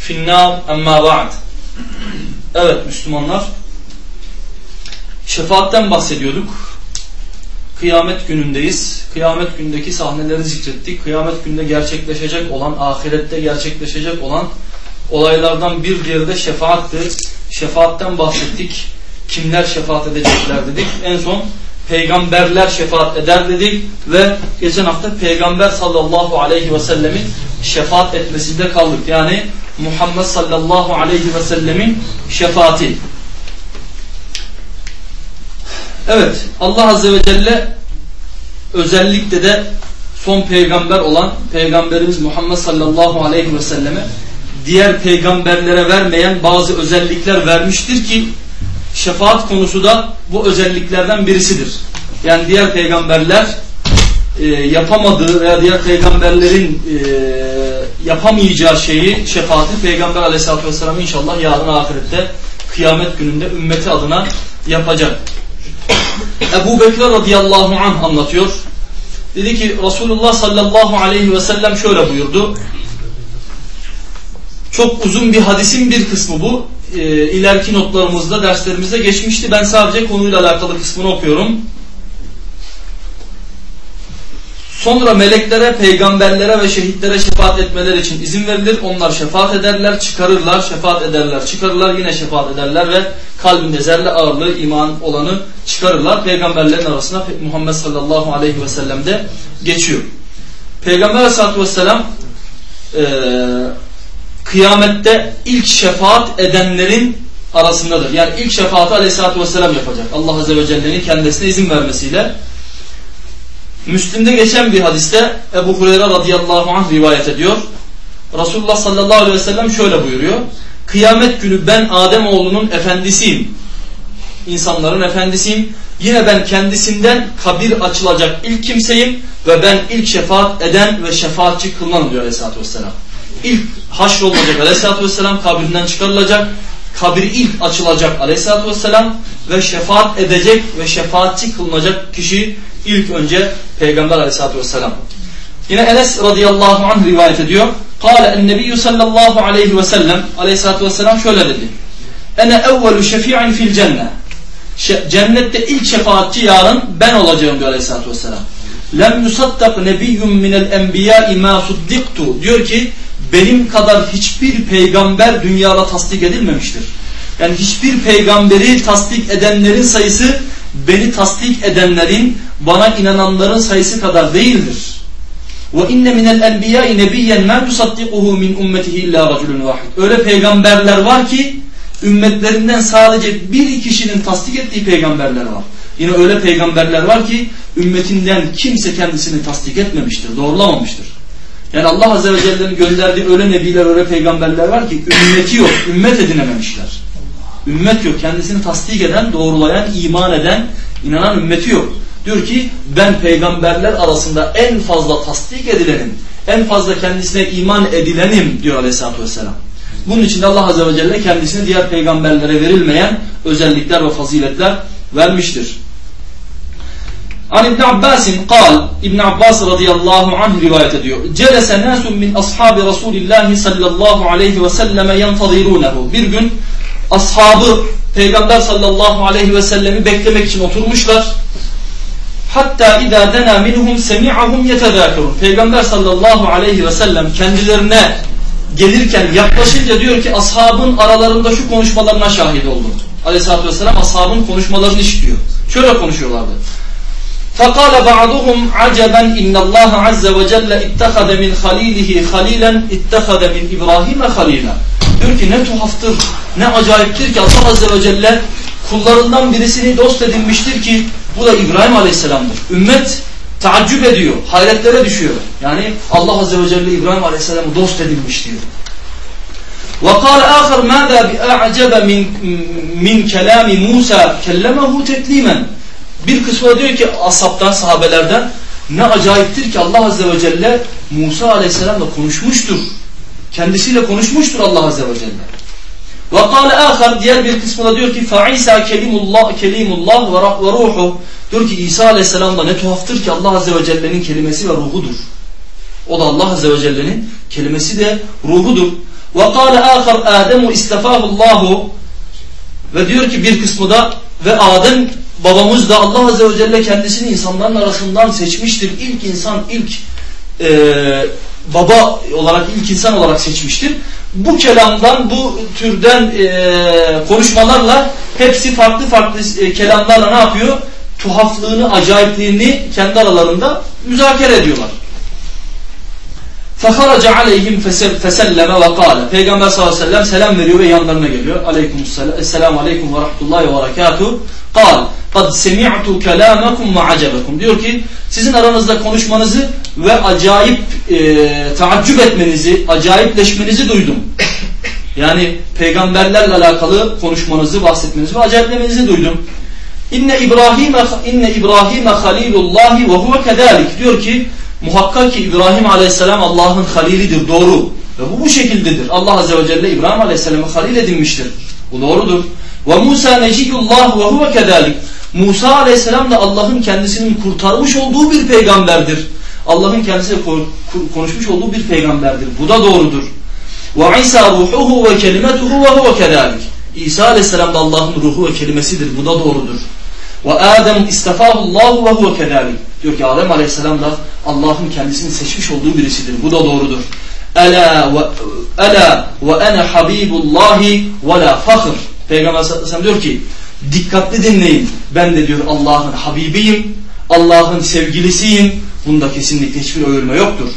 finnar emma ba'd. Evet Müslümanlar. Şefaatten bahsediyorduk. Kıyamet günündeyiz. Kıyamet gündeki sahneleri zikrettik. Kıyamet günde gerçekleşecek olan, ahirette gerçekleşecek olan olaylardan bir diğeri de şefaattı. Şefaatten bahsettik. Kimler şefaat edecekler dedik. En son peygamberler şefaat eder dedik ve geçen hafta peygamber sallallahu aleyhi ve sellemin şefaat etmesinde kaldık. Yani Muhammed sallallahu aleyhi ve sellemin şefaati. Evet Allah azze ve celle özellikle de son peygamber olan peygamberimiz Muhammed sallallahu aleyhi ve selleme diğer peygamberlere vermeyen bazı özellikler vermiştir ki şefaat konusu da bu özelliklerden birisidir. Yani diğer peygamberler e, yapamadığı veya diğer peygamberlerin e, yapamayacağı şeyi şefaati Peygamber aleyhissalatü vesselam inşallah yarın ahirette kıyamet gününde ümmeti adına yapacak. Ebu Bekir radıyallahu anh anlatıyor. Dedi ki Resulullah sallallahu aleyhi ve sellem şöyle buyurdu. Çok uzun bir hadisin bir kısmı bu. E, ileriki notlarımızda, derslerimizde geçmişti. Ben sadece konuyla alakalı kısmını okuyorum. Sonra meleklere, peygamberlere ve şehitlere şefaat etmeler için izin verilir. Onlar şefaat ederler, çıkarırlar, şefaat ederler, çıkarırlar, yine şefaat ederler ve kalbinde zerre ağırlığı, iman olanı çıkarırlar. Peygamberlerin arasında Muhammed sallallahu aleyhi ve sellem de geçiyor. Peygamber aleyhissalatü vesselam e, kıyamette ilk şefaat edenlerin arasındadır. Yani ilk şefaati aleyhissalatü vesselam yapacak. Allah azze ve celle'nin kendisine izin vermesiyle. Müslim'de geçen bir hadiste Ebu Hureyre radıyallahu anh rivayet ediyor. Resulullah sallallahu aleyhi ve sellem şöyle buyuruyor. Kıyamet günü ben Adem oğlunun efendisiyim. İnsanların efendisiyim. Yine ben kendisinden kabir açılacak ilk kimseyim ve ben ilk şefaat eden ve şefaatçi kılınanım diyor aleyhissalatü vesselam. İlk haşrolunacak aleyhissalatü vesselam kabirinden çıkarılacak. Kabir ilk açılacak aleyhissalatü vesselam ve şefaat edecek ve şefaatçi kılınacak kişi ilk önce Peygamber aleyhissalatü vesselam. Yine Enes radıyallahu anh rivayet ediyor. Kale ennebiyyü sallallahu aleyhi ve sellem aleyhissalatü vesselam şöyle dedi. Ene evvelu şefi'in fil cennet. Cennette ilk şefaatçi yarın ben olacağım diyor aleyhissalatü vesselam. Lem yusaddak nebiyyun minel enbiya'i ma suddiktu. Diyor ki benim kadar hiçbir peygamber dünyada tasdik edilmemiştir. Yani hiçbir peygamberi tasdik edenlerin sayısı beni tasdik edenlerin, bana inananların sayısı kadar değildir. İnne minel enbiya'i nebiyyen men yusaddiquhu min ummetihi illa raculun vahid. Öyle peygamberler var ki ümmetlerinden sadece bir kişinin tasdik ettiği peygamberler var. Yine öyle peygamberler var ki ümmetinden kimse kendisini tasdik etmemiştir, doğrulamamıştır. Yani Allah Azze ve Celle'nin gönderdiği öyle nebiler, öyle peygamberler var ki ümmeti yok, ümmet edinememişler. Ümmet yok. Kendisini tasdik eden, doğrulayan, iman eden, inanan ümmeti yok. Diyor ki ben peygamberler arasında en fazla tasdik edilenim, en fazla kendisine iman edilenim diyor aleyhissalatü vesselam. Bunun için de Allah Azze ve Celle kendisine diğer peygamberlere verilmeyen özellikler ve faziletler vermiştir. An İbn Abbasin kal İbn Abbas radıyallahu anh rivayet ediyor. Celese nasun min ashabi Resulillah sallallahu aleyhi ve selleme yentadirunehu. Bir gün ashabı Peygamber sallallahu aleyhi ve sellemi beklemek için oturmuşlar Hatta idâ dena minhum semi'ahum yetedâkerun. Peygamber sallallahu aleyhi ve sellem kendilerine gelirken yaklaşınca diyor ki ashabın aralarında şu konuşmalarına şahit oldum. Aleyhisselatü vesselam ashabın konuşmalarını işitiyor. Şöyle konuşuyorlardı. فقال بعضهم عجبا إن الله عز وجل اتخذ من خليله خليلا اتخذ من إبراهيم خليلا Diyor ki ne tuhaftır, ne acayiptir ki Allah Azze ve Celle kullarından birisini dost edinmiştir ki bu da İbrahim Aleyhisselam'dır. Ümmet taaccüp ediyor, hayretlere düşüyor. Yani Allah Azze ve Celle İbrahim Aleyhisselam'ı dost edinmiş diyor. وقال آخر ماذا بأعجب من من كلام موسى كلمه تكليما bir kısmı diyor ki ashabtan, sahabelerden ne acayiptir ki Allah Azze ve Celle Musa Aleyhisselam'la konuşmuştur. Kendisiyle konuşmuştur Allah Azze ve Celle. Ve kâle âkhar diğer bir kısmında diyor ki فَعِيسَى kelimullah, kelimullah ve ruhu diyor ki İsa Aleyhisselam da ne tuhaftır ki Allah Azze ve Celle'nin kelimesi ve ruhudur. O da Allah Azze ve Celle'nin kelimesi de ruhudur. Ve kâle âkhar Ademu istefâhullahu ve diyor ki bir kısmı da ve Adem babamız da Allah Azze ve Celle kendisini insanların arasından seçmiştir. İlk insan, ilk e, baba olarak, ilk insan olarak seçmiştir. Bu kelamdan, bu türden e, konuşmalarla hepsi farklı farklı e, kelamlarla ne yapıyor? Tuhaflığını, acayipliğini kendi aralarında müzakere ediyorlar. فَخَرَجَ عَلَيْهِمْ فَسَلَّمَ وَقَالَ Peygamber sallallahu aleyhi ve sellem selam veriyor ve yanlarına geliyor. Aleykümselam, Esselamu aleyküm ve rahmetullahi ve berekatuhu. قال قد سمعت كلامكم وعجبكم diyor ki sizin aranızda konuşmanızı ve acayip e, taaccüp etmenizi, acayipleşmenizi duydum. Yani peygamberlerle alakalı konuşmanızı, bahsetmenizi ve acayiplemenizi duydum. İnne İbrahim inne İbrahim halilullah ve huve kezalik diyor ki muhakkak ki İbrahim Aleyhisselam Allah'ın halilidir, doğru. Ve bu bu şekildedir. Allah Azze ve Celle İbrahim Aleyhisselam'ı halil edinmiştir. Bu doğrudur. Ve Musa neciyullah ve huve kezalik. Musa aleyhisselam da Allah'ın kendisinin kurtarmış olduğu bir peygamberdir. Allah'ın kendisiyle konuşmuş olduğu bir peygamberdir. Bu da doğrudur. Ve İsa ruhuhu ve kelimetuhu ve huve. İsa aleyhisselam da Allah'ın ruhu ve kelimesidir. Bu da doğrudur. Ve Adem istefahullahu ve huve. Diyor ki Adem aleyhisselam da Allah'ın kendisini seçmiş olduğu birisidir. Bu da doğrudur. Ela ve ela ve ene habibullahi ve la fakhr. Peygamber sallallahu diyor ki dikkatli dinleyin. Ben de diyor Allah'ın Habibiyim, Allah'ın sevgilisiyim. Bunda kesinlikle hiçbir övülme yoktur.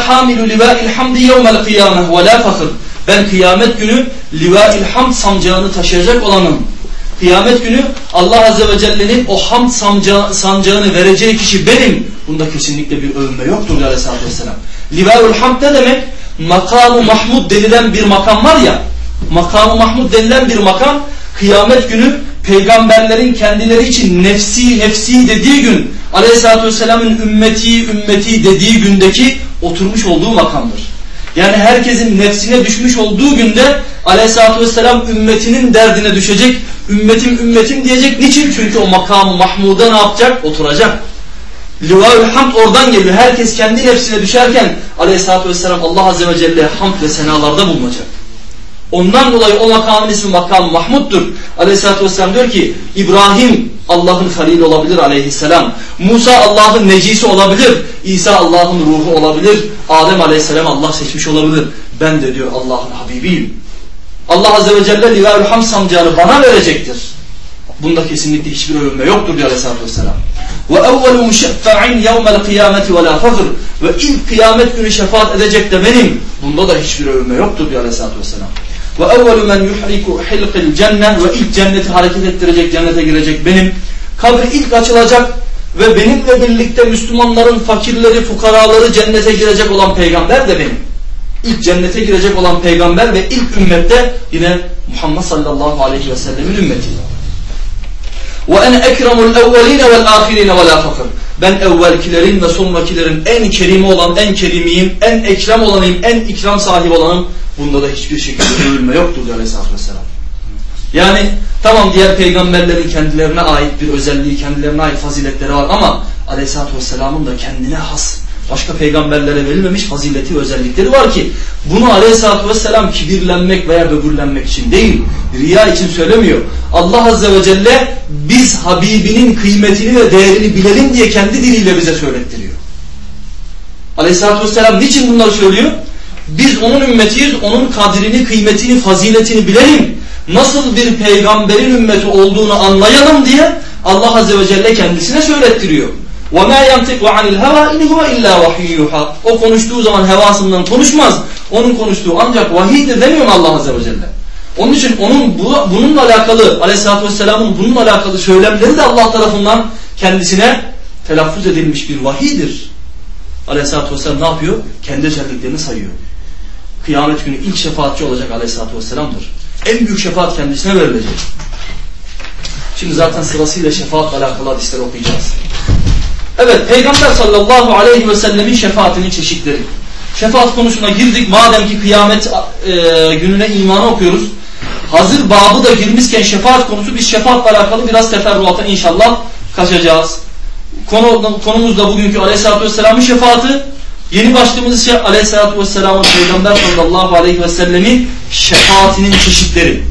Hamilu livâil hamdi yevmel kıyâmeh ve la fakr. Ben kıyamet günü livâil hamd sancağını taşıyacak olanım. Kıyamet günü Allah Azze ve Celle'nin o hamd sancağını vereceği kişi benim. Bunda kesinlikle bir övünme yoktur diyor Aleyhisselatü Vesselam. Hamd ne demek? Makamı Mahmud denilen bir makam var ya makamı Mahmud denilen bir makam kıyamet günü peygamberlerin kendileri için nefsi nefsi dediği gün aleyhissalatü vesselamın ümmeti ümmeti dediği gündeki oturmuş olduğu makamdır. Yani herkesin nefsine düşmüş olduğu günde aleyhissalatü vesselam ümmetinin derdine düşecek. Ümmetim ümmetim diyecek. Niçin? Çünkü o makamı Mahmud'a ne yapacak? Oturacak. Livaül hamd oradan geliyor. Herkes kendi nefsine düşerken aleyhissalatü vesselam Allah azze ve celle hamd ve senalarda bulunacak. Ondan dolayı o makamın ismi makam Mahmud'dur. Aleyhisselatü Vesselam diyor ki İbrahim Allah'ın halili olabilir aleyhisselam. Musa Allah'ın necisi olabilir. İsa Allah'ın ruhu olabilir. Adem aleyhisselam Allah seçmiş olabilir. Ben de diyor Allah'ın Habibiyim. Allah Azze ve Celle Livâül Ham sancağını bana verecektir. Bunda kesinlikle hiçbir övünme yoktur diyor Aleyhisselatü Vesselam. Müşeffa'in yevmel kıyameti ve la fazr. Ve ilk kıyamet günü şefaat edecek de benim. Bunda da hiçbir övünme yoktur diyor Aleyhisselatü Vesselam. Ve evvelu men yuhriku hilqil cennet ve ilk cenneti hareket ettirecek, cennete girecek benim. Kabri ilk açılacak ve benimle birlikte Müslümanların fakirleri, fukaraları cennete girecek olan peygamber de benim. İlk cennete girecek olan peygamber ve ilk ümmette yine Muhammed sallallahu aleyhi ve sellemin ümmeti. Ve en ekremul evveline vel ahirine ve fakir. Ben evvelkilerin ve sonrakilerin en kerimi olan, en kerimiyim, en ekrem olanıyım, en ikram sahibi olanım. Bunda da hiçbir şekilde övülme yoktur diyor Aleyhisselatü Vesselam. Yani Tamam diğer peygamberlerin kendilerine ait bir özelliği, kendilerine ait faziletleri var ama Aleyhisselatü Vesselam'ın da kendine has başka peygamberlere verilmemiş fazileti özellikleri var ki bunu Aleyhisselatü Vesselam kibirlenmek veya böbürlenmek için değil, riya için söylemiyor. Allah Azze ve Celle biz Habibinin kıymetini ve değerini bilelim diye kendi diliyle bize söylettiriyor. Aleyhisselatü Vesselam niçin bunları söylüyor? Biz onun ümmetiyiz, onun kadrini, kıymetini, faziletini bilelim. Nasıl bir peygamberin ümmeti olduğunu anlayalım diye Allah Azze ve Celle kendisine söylettiriyor. وَمَا يَنْتِقُ عَنِ الْهَوَا اِنْ هُوَ اِلَّا وَحْيُ O konuştuğu zaman hevasından konuşmaz. Onun konuştuğu ancak vahiydir demiyor mu Allah Azze ve Celle? Onun için onun bu, bununla alakalı Aleyhisselatü Vesselam'ın bununla alakalı söylemleri de Allah tarafından kendisine telaffuz edilmiş bir vahidir. Aleyhisselatü Vesselam ne yapıyor? Kendi özelliklerini sayıyor. Kıyamet günü ilk şefaatçi olacak Aleyhisselatü Vesselam'dır. En büyük şefaat kendisine verilecek. Şimdi zaten sırasıyla şefaatle alakalı hadisleri okuyacağız. Evet Peygamber sallallahu aleyhi ve sellemin şefaatinin çeşitleri. Şefaat konusuna girdik. Madem ki kıyamet e, gününe imanı okuyoruz. Hazır babı da girmişken şefaat konusu biz şefaatle alakalı biraz teferruata inşallah kaçacağız. Konu, konumuz da bugünkü aleyhissalatü vesselamın şefaati. Yeni başlığımız ise aleyhissalatü vesselamın Peygamber sallallahu aleyhi ve sellemin şefaatinin çeşitleri.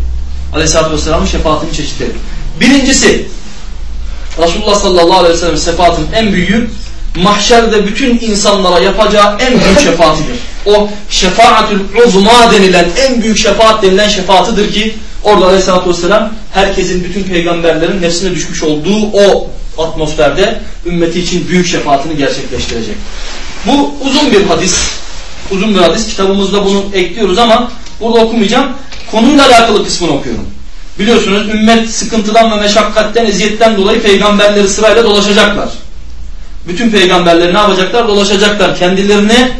Aleyhissalatü vesselamın şefaatinin çeşitleri. Birincisi Resulullah sallallahu aleyhi ve sellem şefaatin en büyüğü mahşerde bütün insanlara yapacağı en büyük şefaatidir. O şefaatül uzma denilen en büyük şefaat denilen şefaatidir ki orada aleyhissalatü vesselam herkesin bütün peygamberlerin nefsine düşmüş olduğu o atmosferde ümmeti için büyük şefaatini gerçekleştirecek. Bu uzun bir hadis. Uzun bir hadis. Kitabımızda bunu ekliyoruz ama burada okumayacağım. Konuyla alakalı kısmını okuyorum. Biliyorsunuz ümmet sıkıntıdan ve meşakkatten, eziyetten dolayı peygamberleri sırayla dolaşacaklar. Bütün peygamberleri ne yapacaklar? Dolaşacaklar. Kendilerini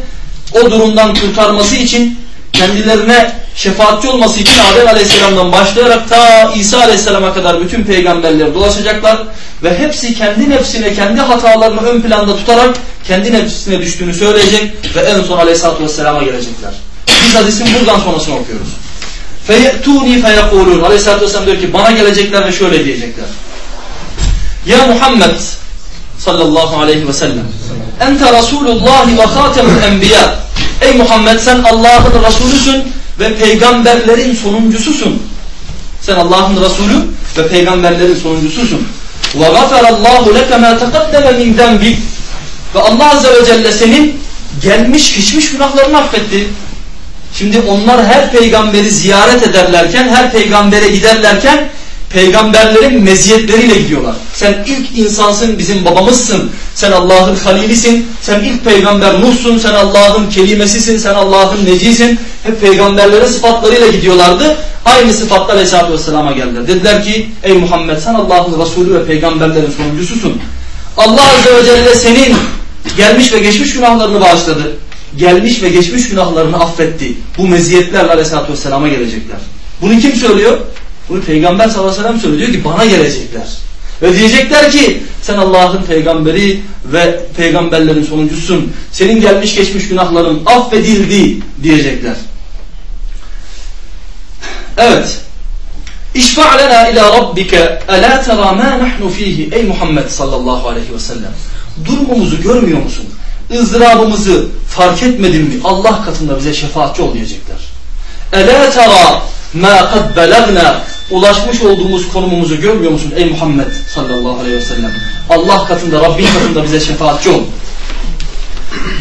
o durumdan kurtarması için, kendilerine şefaatçi olması için Adem Aleyhisselam'dan başlayarak ta İsa Aleyhisselam'a kadar bütün peygamberleri dolaşacaklar. Ve hepsi kendi nefsine, kendi hatalarını ön planda tutarak kendi nefsine düştüğünü söyleyecek ve en son Aleyhisselatü Vesselam'a gelecekler. Biz hadisin buradan sonrasını okuyoruz. فَيَأْتُونِي فَيَقُولُونَ Aleyhisselatü Vesselam diyor ki bana gelecekler ve şöyle diyecekler. Ya Muhammed sallallahu aleyhi ve sellem ente Resulullah ve hatemul enbiya Ey Muhammed sen Allah'ın Resulüsün ve peygamberlerin sonuncususun. Sen Allah'ın Resulü ve peygamberlerin sonuncususun. Ve gafarallahu leke ma taqaddeme min zenbik. Ve Allah Azze ve Celle senin gelmiş geçmiş günahlarını affetti. Şimdi onlar her peygamberi ziyaret ederlerken, her peygambere giderlerken peygamberlerin meziyetleriyle gidiyorlar. Sen ilk insansın, bizim babamızsın. Sen Allah'ın halilisin. Sen ilk peygamber Nuh'sun. Sen Allah'ın kelimesisin. Sen Allah'ın necisin. Hep peygamberlerin sıfatlarıyla gidiyorlardı. Aynı sıfatlar Aleyhisselatü Vesselam'a geldiler. Dediler ki ey Muhammed sen Allah'ın Resulü ve peygamberlerin sonuncususun. Allah Azze ve Celle senin gelmiş ve geçmiş günahlarını bağışladı gelmiş ve geçmiş günahlarını affetti. Bu meziyetlerle aleyhissalatü vesselama gelecekler. Bunu kim söylüyor? Bunu Peygamber sallallahu aleyhi ve sellem söylüyor. Ki bana gelecekler. Ve diyecekler ki sen Allah'ın peygamberi ve peygamberlerin sonuncusun. Senin gelmiş geçmiş günahların affedildi diyecekler. Evet. İşfa' lena ila rabbike elâ terâ mâ nahnu fîhî. Ey Muhammed sallallahu aleyhi ve sellem. Durumumuzu görmüyor musun? ızdırabımızı fark etmedin mi Allah katında bize şefaatçi ol diyecekler. Ela tara ma kad belagna ulaşmış olduğumuz konumumuzu görmüyor musun ey Muhammed sallallahu aleyhi ve sellem? Allah katında Rabbin katında bize şefaatçi ol.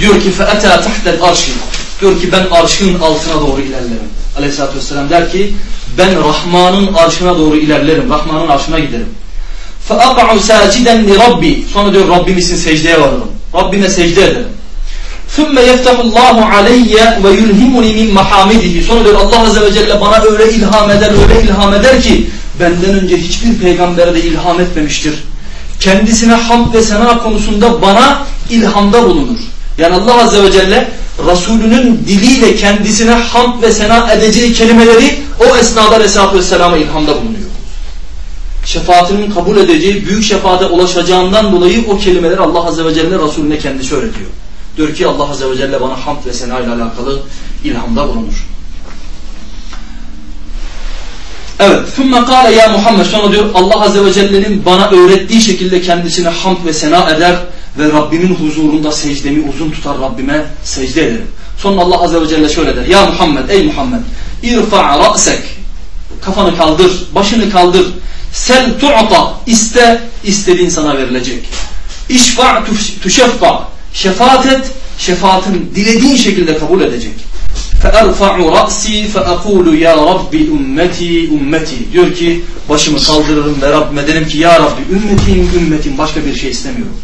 Diyor ki fe'eta tahtel arşi. Diyor ki ben arşın altına doğru ilerlerim. Aleyhisselatü vesselam der ki ben Rahman'ın arşına doğru ilerlerim. Rahman'ın arşına giderim. فَاَقَعُ سَاجِدًا لِرَبِّي Sonra diyor Rabbim için secdeye varırım. Rabbime secde ederim. ثُمَّ يَفْتَحُ اللّٰهُ عَلَيَّ وَيُلْهِمُنِ مِنْ مَحَامِدِهِ Sonra diyor Allah Azze ve Celle bana öyle ilham eder, öyle ilham eder ki benden önce hiçbir peygambere de ilham etmemiştir. Kendisine hamd ve sena konusunda bana ilhamda bulunur. Yani Allah Azze ve Celle Resulünün diliyle kendisine hamd ve sena edeceği kelimeleri o esnada Aleyhisselatü Vesselam'a ilhamda bulunuyor şefaatinin kabul edeceği büyük şefaate ulaşacağından dolayı o kelimeleri Allah Azze ve Celle Resulüne kendisi öğretiyor. Diyor ki Allah Azze ve Celle bana hamd ve sena ile alakalı ilhamda bulunur. Evet. ثُمَّ قَالَ ya Muhammed Sonra diyor Allah Azze ve Celle'nin bana öğrettiği şekilde kendisine hamd ve sena eder ve Rabbimin huzurunda secdemi uzun tutar Rabbime secde ederim. Sonra Allah Azze ve Celle şöyle der. Ya Muhammed ey Muhammed irfa' ra'sek kafanı kaldır, başını kaldır. Sel tu'ta iste istediğin sana verilecek. İşfa' tuşeffa şefaat et şefaatin dilediğin şekilde kabul edecek. فَاَرْفَعُ رَأْسِي فَاَقُولُ يَا رَبِّ ümmeti ümmeti diyor ki başımı kaldırırım ve Rabbime derim ki ya Rabbi ümmetim ümmetim başka bir şey istemiyorum.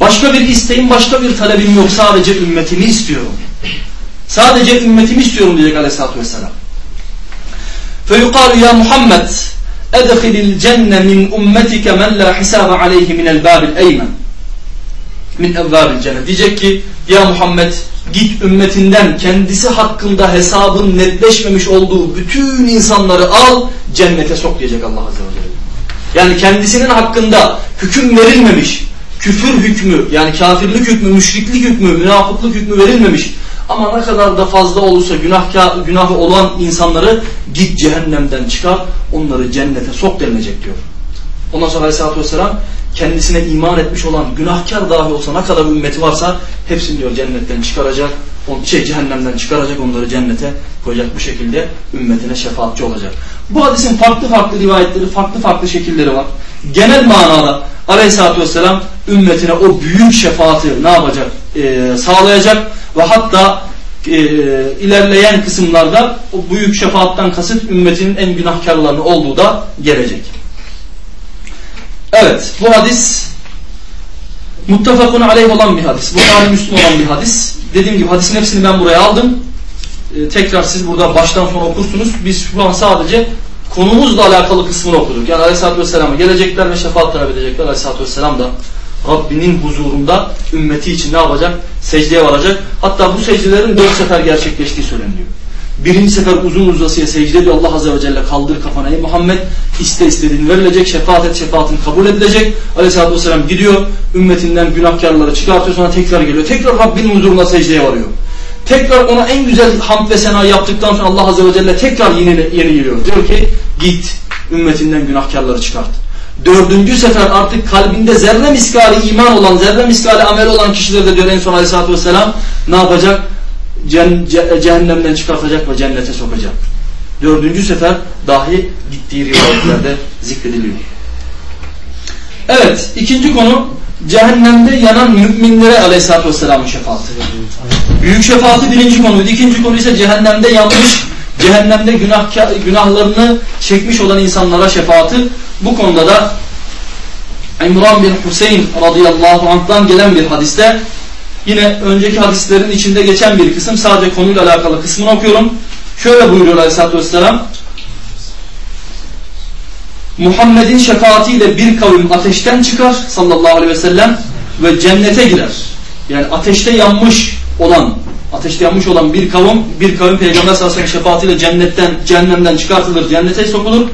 Başka bir isteğim başka bir talebim yok sadece ümmetimi istiyorum. Sadece ümmetimi istiyorum diyecek aleyhissalatü vesselam. فَيُقَالُ يَا مُحَمَّدْ اَدْخِلِ الْجَنَّ مِنْ اُمَّتِكَ مَنْ لَا حِسَابَ عَلَيْهِ مِنَ الْبَابِ الْاَيْمَنِ min evvabil cennet. Diyecek ki ya Muhammed git ümmetinden kendisi hakkında hesabın netleşmemiş olduğu bütün insanları al cennete sok diyecek Allah Azze ve Celle. Yani kendisinin hakkında hüküm verilmemiş, küfür hükmü yani kafirlik hükmü, müşriklik hükmü, münafıklık hükmü verilmemiş. Ama ne kadar da fazla olursa günahka, günahı olan insanları git cehennemden çıkar, onları cennete sok denilecek diyor. Ondan sonra Aleyhisselatü Vesselam kendisine iman etmiş olan günahkar dahi olsa ne kadar ümmeti varsa hepsini diyor cennetten çıkaracak, şey cehennemden çıkaracak onları cennete koyacak bu şekilde ümmetine şefaatçi olacak. Bu hadisin farklı farklı rivayetleri, farklı farklı şekilleri var. Genel manada Aleyhisselatü Vesselam ümmetine o büyük şefaati ne yapacak? Ee, sağlayacak ve hatta e, ilerleyen kısımlarda o büyük şefaattan kasıt ümmetinin en günahkarlarının olduğu da gelecek. Evet bu hadis muttefakun aleyh olan bir hadis. Bukhari Müslüm olan bir hadis. Dediğim gibi hadisin hepsini ben buraya aldım. Ee, tekrar siz burada baştan sona okursunuz. Biz şu an sadece konumuzla alakalı kısmını okuduk. Yani Aleyhisselatü Vesselam'a gelecekler ve şefaat talep edecekler. Aleyhisselatü Vesselam da Rabbinin huzurunda ümmeti için ne yapacak? Secdeye varacak. Hatta bu secdelerin dört sefer gerçekleştiği söyleniyor. Birinci sefer uzun uzasıya secde ediyor. Allah Azze ve Celle kaldır kafana ey Muhammed. iste istediğin verilecek. Şefaat et şefaatin kabul edilecek. Aleyhisselatü Vesselam gidiyor. Ümmetinden günahkarları çıkartıyor. Sonra tekrar geliyor. Tekrar Rabbinin huzuruna secdeye varıyor. Tekrar ona en güzel hamd ve sena yaptıktan sonra Allah Azze ve Celle tekrar yeni, yeni geliyor. Diyor ki git ümmetinden günahkarları çıkart. Dördüncü sefer artık kalbinde zerre miskali iman olan, zerre miskali amel olan kişiler de diyor en son Aleyhisselatü Vesselam ne yapacak? Cehennemden çıkartacak ve cennete sokacak. Dördüncü sefer dahi gittiği rivayetlerde zikrediliyor. Evet, ikinci konu cehennemde yanan müminlere aleyhissalatü vesselamın şefaati. Büyük şefaati birinci konuydu. İkinci konu ise cehennemde yanmış, cehennemde günah, günahlarını çekmiş olan insanlara şefaati. Bu konuda da İmran bin Hüseyin radıyallahu anh'tan gelen bir hadiste Yine önceki hadislerin içinde geçen bir kısım sadece konuyla alakalı kısmını okuyorum. Şöyle buyuruyor Aleyhisselatü Vesselam. Muhammed'in şefaatiyle bir kavim ateşten çıkar sallallahu aleyhi ve sellem ve cennete girer. Yani ateşte yanmış olan ateşte yanmış olan bir kavim bir kavim peygamber sallallahu aleyhi ve sellem şefaatiyle cennetten cehennemden çıkartılır cennete sokulur.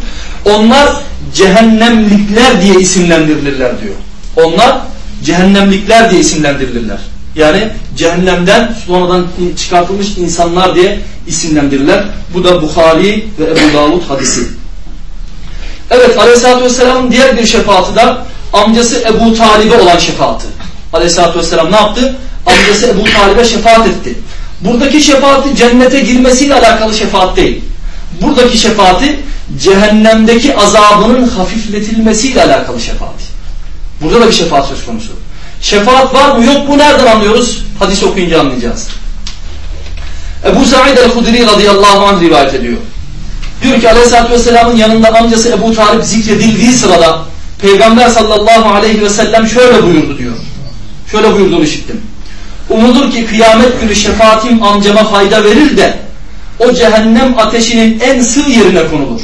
Onlar cehennemlikler diye isimlendirilirler diyor. Onlar cehennemlikler diye isimlendirilirler. Yani cehennemden sonradan çıkartılmış insanlar diye isimlendirirler. Bu da Bukhari ve Ebu Davud hadisi. Evet Aleyhisselatü Vesselam'ın diğer bir şefaati de amcası Ebu Talib'e olan şefaati. Aleyhisselatü Vesselam ne yaptı? Amcası Ebu Talib'e şefaat etti. Buradaki şefaati cennete girmesiyle alakalı şefaat değil. Buradaki şefaati cehennemdeki azabının hafifletilmesiyle alakalı şefaati. Burada da bir şefaat söz konusu. Şefaat var mı yok mu nereden anlıyoruz? Hadis okuyunca anlayacağız. Ebu Sa'id el-Hudri radıyallahu anh rivayet ediyor. Diyor ki aleyhissalatü vesselamın yanında amcası Ebu Talip zikredildiği sırada Peygamber sallallahu aleyhi ve sellem şöyle buyurdu diyor. Şöyle buyurduğunu işittim. Umulur ki kıyamet günü şefaatim amcama fayda verir de o cehennem ateşinin en sığ yerine konulur.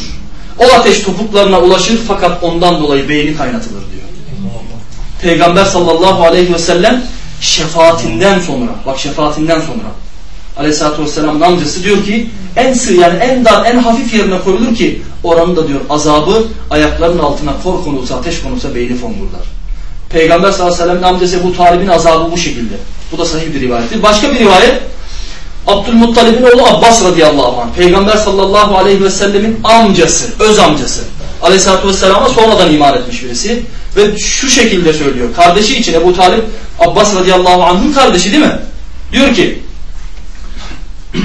O ateş topuklarına ulaşır fakat ondan dolayı beyni kaynatılır diyor. Peygamber sallallahu aleyhi ve sellem şefaatinden sonra, bak şefaatinden sonra aleyhissalatü vesselamın amcası diyor ki en sığ yani en dar en hafif yerine koyulur ki oranın da diyor azabı ayaklarının altına kor konulsa ateş konulsa beyni fongurlar. Peygamber sallallahu aleyhi ve sellem'in amcası bu Talib'in azabı bu şekilde. Bu da sahih bir rivayettir. Başka bir rivayet Abdülmuttalib'in oğlu Abbas radıyallahu anh. Peygamber sallallahu aleyhi ve sellemin amcası, öz amcası. Aleyhisselatü vesselama sonradan iman etmiş birisi. Ve şu şekilde söylüyor. Kardeşi için Ebu Talip Abbas radıyallahu anh'ın kardeşi değil mi? Diyor ki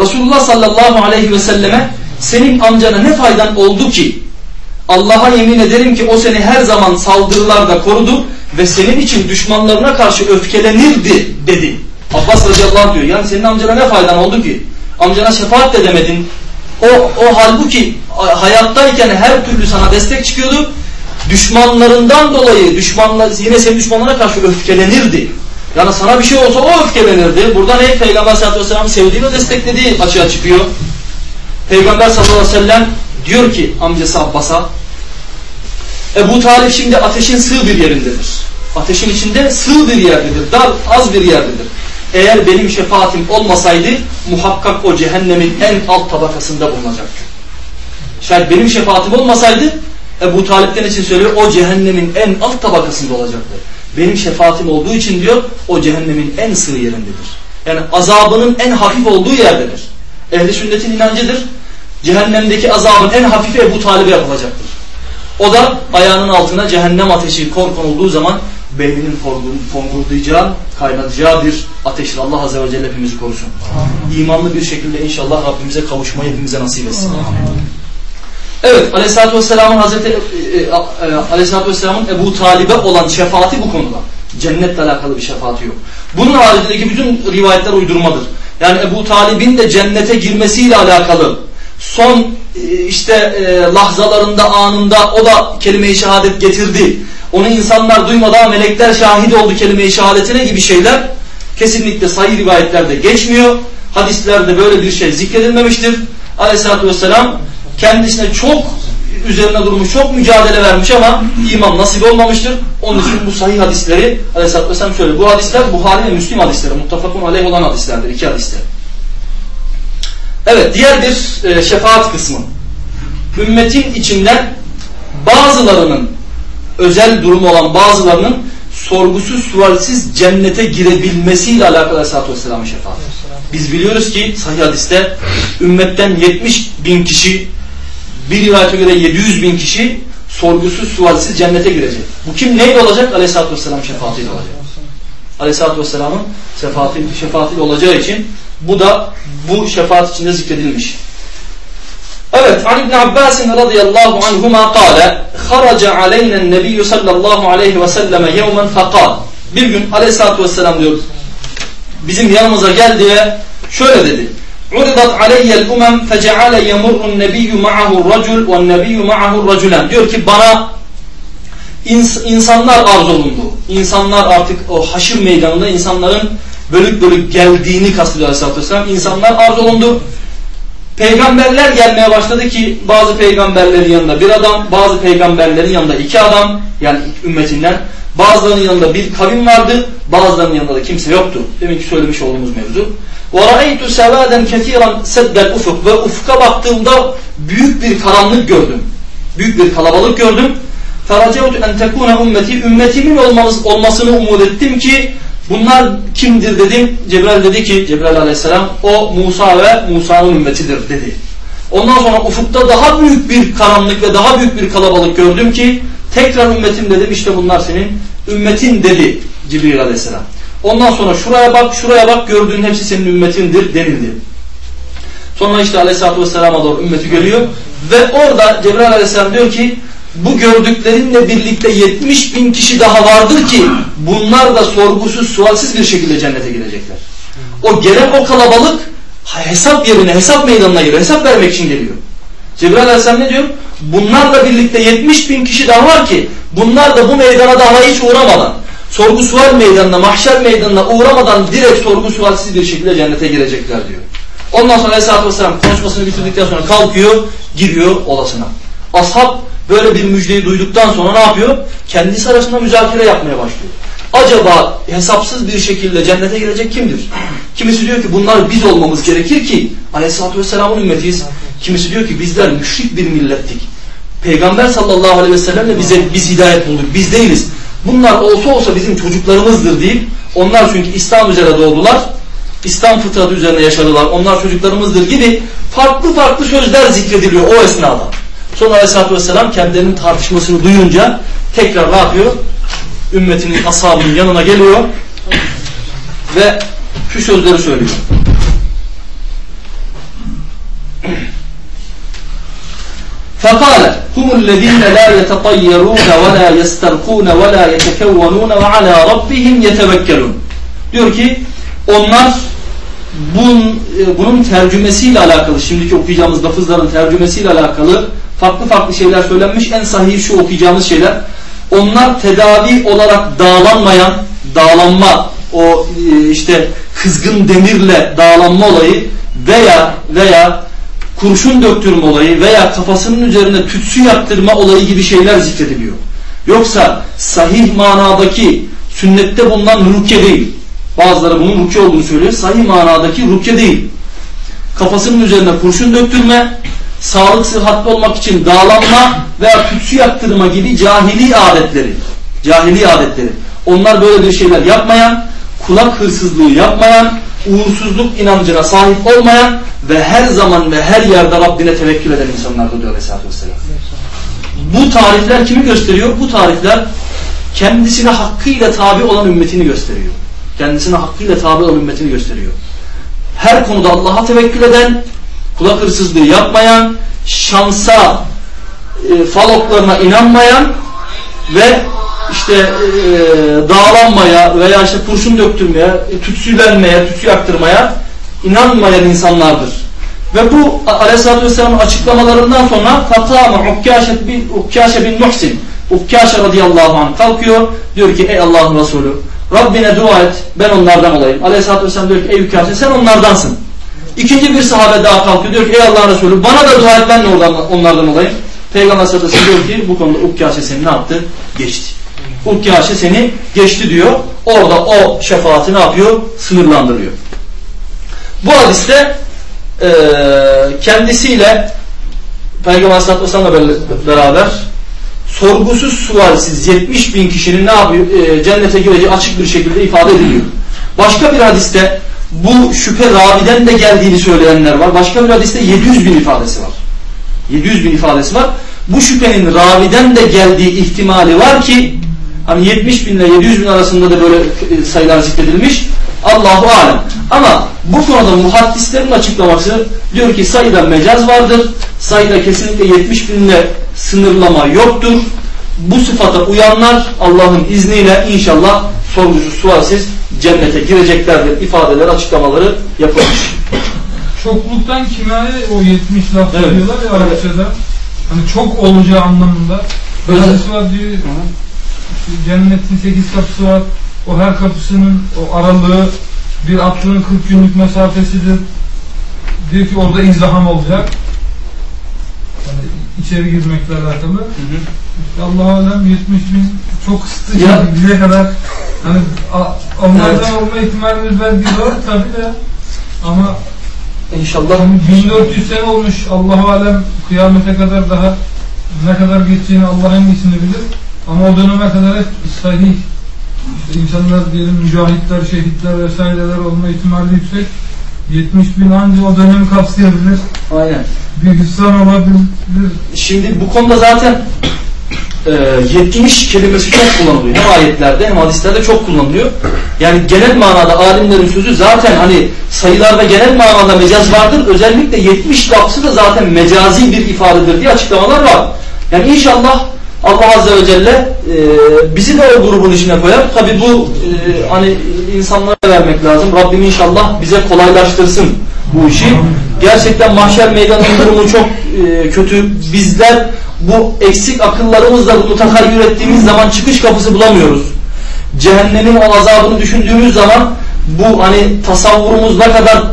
Resulullah sallallahu aleyhi ve selleme senin amcana ne faydan oldu ki Allah'a yemin ederim ki o seni her zaman saldırılarda korudu ve senin için düşmanlarına karşı öfkelenirdi dedi. Abbas radıyallahu anh diyor. Yani senin amcana ne faydan oldu ki? Amcana şefaat de demedin. O, o halbuki hayattayken her türlü sana destek çıkıyordu. Düşmanlarından dolayı düşmanlar, yine senin düşmanlara karşı öfkelenirdi. Yani sana bir şey olsa o öfkelenirdi. Burada ne? Peygamber sallallahu aleyhi ve sellem sevdiğini desteklediği açığa çıkıyor. Peygamber sallallahu aleyhi ve sellem diyor ki amcası Abbas'a Ebu Talip şimdi ateşin sığ bir yerindedir. Ateşin içinde sığ bir yerdedir. Dar, az bir yerdedir. Eğer benim şefaatim olmasaydı muhakkak o cehennemin en alt tabakasında bulunacaktı. Şayet benim şefaatim olmasaydı Ebu Talip'ten için söylüyor o cehennemin en alt tabakasında olacaktı. Benim şefaatim olduğu için diyor o cehennemin en sığ yerindedir. Yani azabının en hafif olduğu yerdedir. Ehli sünnetin inancıdır. Cehennemdeki azabın en hafifi Ebu Talib'e yapılacaktır. O da ayağının altına cehennem ateşi kor konulduğu zaman beyninin fongurdayacağı, kaynatacağı bir ateştir. Allah Azze ve Celle hepimizi korusun. Amin. İmanlı bir şekilde inşallah Rabbimize kavuşmayı hepimize nasip etsin. Amin. Evet Aleyhisselatü Vesselam'ın Hazreti e, e, e, Aleyhisselatü Vesselam'ın Ebu Talib'e olan şefaati bu konuda. Cennetle alakalı bir şefaati yok. Bunun haricindeki bütün rivayetler uydurmadır. Yani Ebu Talib'in de cennete girmesiyle alakalı son işte e, lahzalarında anında o da kelime-i şehadet getirdi. Onu insanlar duymadan melekler şahit oldu kelime-i şehadetine gibi şeyler kesinlikle sayı rivayetlerde geçmiyor. Hadislerde böyle bir şey zikredilmemiştir. Aleyhisselatü vesselam kendisine çok üzerine durmuş, çok mücadele vermiş ama iman nasip olmamıştır. Onun için bu sahih hadisleri Aleyhisselatü Vesselam söylüyor. Bu hadisler Buhari ve Müslim hadisleri. Muttafakun aleyh olan hadislerdir. iki hadisler. Evet diğer bir e, şefaat kısmı. Ümmetin içinden bazılarının özel durumu olan bazılarının sorgusuz sualsiz cennete girebilmesiyle alakalı Aleyhisselatü Vesselam'ın şefaati. Biz biliyoruz ki sahih hadiste ümmetten 70 bin kişi bir rivayete göre 700 bin kişi sorgusuz sualsiz cennete girecek. Bu kim neyle olacak? Aleyhisselatü Vesselam şefaatiyle olacak. Aleyhisselatü Vesselam'ın şefaati, şefaatiyle olacağı için bu da bu şefaat içinde zikredilmiş. Evet, an İbn Abbas radıyallahu anhuma kâle kharaca aleynen nebiyyü sallallahu aleyhi ve selleme yevmen fekal. Bir gün aleyhissalatü vesselam diyor bizim yanımıza geldi ve şöyle dedi. Aleyyel umem feceale yemurrun nebiyyü ma'ahu racul ve nebiyyü ma'ahu raculen. Diyor ki bana ins insanlar arz olundu. İnsanlar artık o haşir meydanında insanların bölük bölük geldiğini kastediyor Aleyhisselatü Vesselam. İnsanlar arz olundu. Peygamberler gelmeye başladı ki bazı peygamberlerin yanında bir adam, bazı peygamberlerin yanında iki adam yani ümmetinden. Bazılarının yanında bir kavim vardı, bazılarının yanında da kimse yoktu. Demin ki söylemiş olduğumuz mevzu. وَرَأَيْتُ سَوَادًا كَثِيرًا سَدَّ ufuk Ve ufka baktığımda büyük bir karanlık gördüm. Büyük bir kalabalık gördüm. فَرَجَوْتُ اَنْ تَكُونَ ümmeti Ümmetimin olmasını umut ettim ki Bunlar kimdir dedim. Cebrail dedi ki Cebrail aleyhisselam o Musa ve Musa'nın ümmetidir dedi. Ondan sonra ufukta daha büyük bir karanlık ve daha büyük bir kalabalık gördüm ki tekrar ümmetim dedim işte bunlar senin ümmetin dedi Cibril aleyhisselam. Ondan sonra şuraya bak şuraya bak gördüğün hepsi senin ümmetindir denildi. Sonra işte aleyhissalatü vesselam'a doğru ümmeti görüyor ve orada Cebrail aleyhisselam diyor ki bu gördüklerinle birlikte 70 bin kişi daha vardır ki bunlar da sorgusuz sualsiz bir şekilde cennete girecekler. O gelen o kalabalık hesap yerine, hesap meydanına giriyor. Hesap vermek için geliyor. Cebrail Aleyhisselam ne diyor? Bunlarla birlikte 70 bin kişi daha var ki bunlar da bu meydana daha hiç uğramadan sorgu sual meydanına, mahşer meydanına uğramadan direkt sorgu sualsiz bir şekilde cennete girecekler diyor. Ondan sonra Aleyhisselatü Vesselam konuşmasını bitirdikten sonra kalkıyor, giriyor olasına. Ashab böyle bir müjdeyi duyduktan sonra ne yapıyor? Kendisi arasında müzakere yapmaya başlıyor. Acaba hesapsız bir şekilde cennete girecek kimdir? Kimisi diyor ki bunlar biz olmamız gerekir ki Aleyhisselatü Vesselam'ın ümmetiyiz. Kimisi diyor ki bizler müşrik bir millettik. Peygamber sallallahu aleyhi ve sellemle bize biz hidayet bulduk. Biz değiliz. Bunlar olsa olsa bizim çocuklarımızdır deyip onlar çünkü İslam üzere doğdular. İslam fıtratı üzerine yaşadılar. Onlar çocuklarımızdır gibi farklı farklı sözler zikrediliyor o esnada. Sonra Aleyhisselatü Vesselam kendilerinin tartışmasını duyunca tekrar ne yapıyor? Ümmetinin, ashabının yanına geliyor ve şu sözleri söylüyor. فقال هم الذين لا يتطيرون ولا يسترقون ولا يتكونون وعلى ربهم يتوكلون diyor ki onlar bunun, bunun tercümesiyle alakalı şimdiki okuyacağımız lafızların tercümesiyle alakalı farklı farklı şeyler söylenmiş en sahih şu okuyacağımız şeyler onlar tedavi olarak dağlanmayan dağlanma o işte kızgın demirle dağlanma olayı veya veya kurşun döktürme olayı veya kafasının üzerine tütsü yaptırma olayı gibi şeyler zikrediliyor. Yoksa sahih manadaki sünnette bulunan rukiye değil. Bazıları bunun rukiye olduğunu söylüyor. Sahih manadaki rukiye değil. Kafasının üzerine kurşun döktürme, sağlık sıhhatli olmak için dağlanma veya tütsü yaptırma gibi cahili adetleri. Cahili adetleri. Onlar böyle bir şeyler yapmayan, kulak hırsızlığı yapmayan, uğursuzluk inancına sahip olmayan ve her zaman ve her yerde Rabbine tevekkül eden insanlardır diyor Aleyhisselatü Vesselam. Bu tarifler kimi gösteriyor? Bu tarifler kendisine hakkıyla tabi olan ümmetini gösteriyor. Kendisine hakkıyla tabi olan ümmetini gösteriyor. Her konuda Allah'a tevekkül eden, kulak hırsızlığı yapmayan, şansa, e, faloklarına inanmayan ve işte e, dağlanmaya veya işte kurşun döktürmeye, tütsü vermeye, tütsü yaktırmaya inanmayan insanlardır. Ve bu Aleyhisselatü Vesselam'ın açıklamalarından sonra Fakama Ukkaşe bin, Ukkaşe bin Muhsin Ukkaşe radıyallahu anh kalkıyor. Diyor ki ey Allah'ın Resulü Rabbine dua et ben onlardan olayım. Aleyhisselatü Vesselam diyor ki ey Ukkaşe sen onlardansın. İkinci bir sahabe daha kalkıyor. Diyor ki ey Allah'ın Resulü bana da dua et ben de onlardan olayım. Peygamber sallallahu aleyhi ve sellem diyor ki bu konuda Ukkaşe seni ne yaptı? Geçti. Ukkaşe seni geçti diyor. Orada o şefaati ne yapıyor? Sınırlandırıyor. Bu hadiste e, kendisiyle Peygamber Aleyhisselatü Vesselam'la beraber sorgusuz sualsiz 70 bin kişinin ne yapıyor? E, cennete gireceği açık bir şekilde ifade ediliyor. Başka bir hadiste bu şüphe raviden de geldiğini söyleyenler var. Başka bir hadiste 700 bin ifadesi var. 700 bin ifadesi var. Bu şüphenin raviden de geldiği ihtimali var ki hani 70 bin ile 700 bin arasında da böyle sayılar zikredilmiş. Allahu alem. Ama bu konuda muhaddislerin açıklaması diyor ki sayıda mecaz vardır. Sayıda kesinlikle 70 binle sınırlama yoktur. Bu sıfata uyanlar Allah'ın izniyle inşallah sorgusuz sualsiz cennete gireceklerdir ifadeler açıklamaları yapılmış. Çokluktan kinaya o 70 laf Evet. diyorlar ya Arapçada. Hani çok olacağı anlamında. Öyle. Hadis var diyor. Cennetin 8 kapısı var. O her kapısının o aralığı bir atlının 40 günlük mesafesidir. Diyor ki orada izdiham olacak. Hani içeri girmekle alakalı. İşte Allah alem 70 bin çok kısıtlı Ya. bize kadar hani onlardan Evet. olma ihtimalimiz belki var tabii de ama İnşallah. yani 1400 sene olmuş Allahu alem kıyamete kadar daha ne kadar geçeceğini Allah en iyisini bilir. Ama o döneme kadar hep sahih işte insanlar diyelim mücahitler, şehitler vesaireler olma ihtimali yüksek. 70 bin anca o dönemi kapsayabilir. Aynen. Bir hüsran olabilir. Şimdi bu konuda zaten e, 70 kelimesi çok kullanılıyor. Hem ayetlerde hem hadislerde çok kullanılıyor. Yani genel manada alimlerin sözü zaten hani sayılarda genel manada mecaz vardır. Özellikle 70 lafzı da zaten mecazi bir ifadedir diye açıklamalar var. Yani inşallah Allah Azze ve Celle e, bizi de o grubun içine koyar. Tabi bu e, hani insanlara vermek lazım. Rabbim inşallah bize kolaylaştırsın bu işi. Gerçekten mahşer meydanının durumu çok e, kötü. Bizler bu eksik akıllarımızla bunu takayyür ettiğimiz zaman çıkış kapısı bulamıyoruz. Cehennemin o azabını düşündüğümüz zaman bu hani tasavvurumuz ne kadar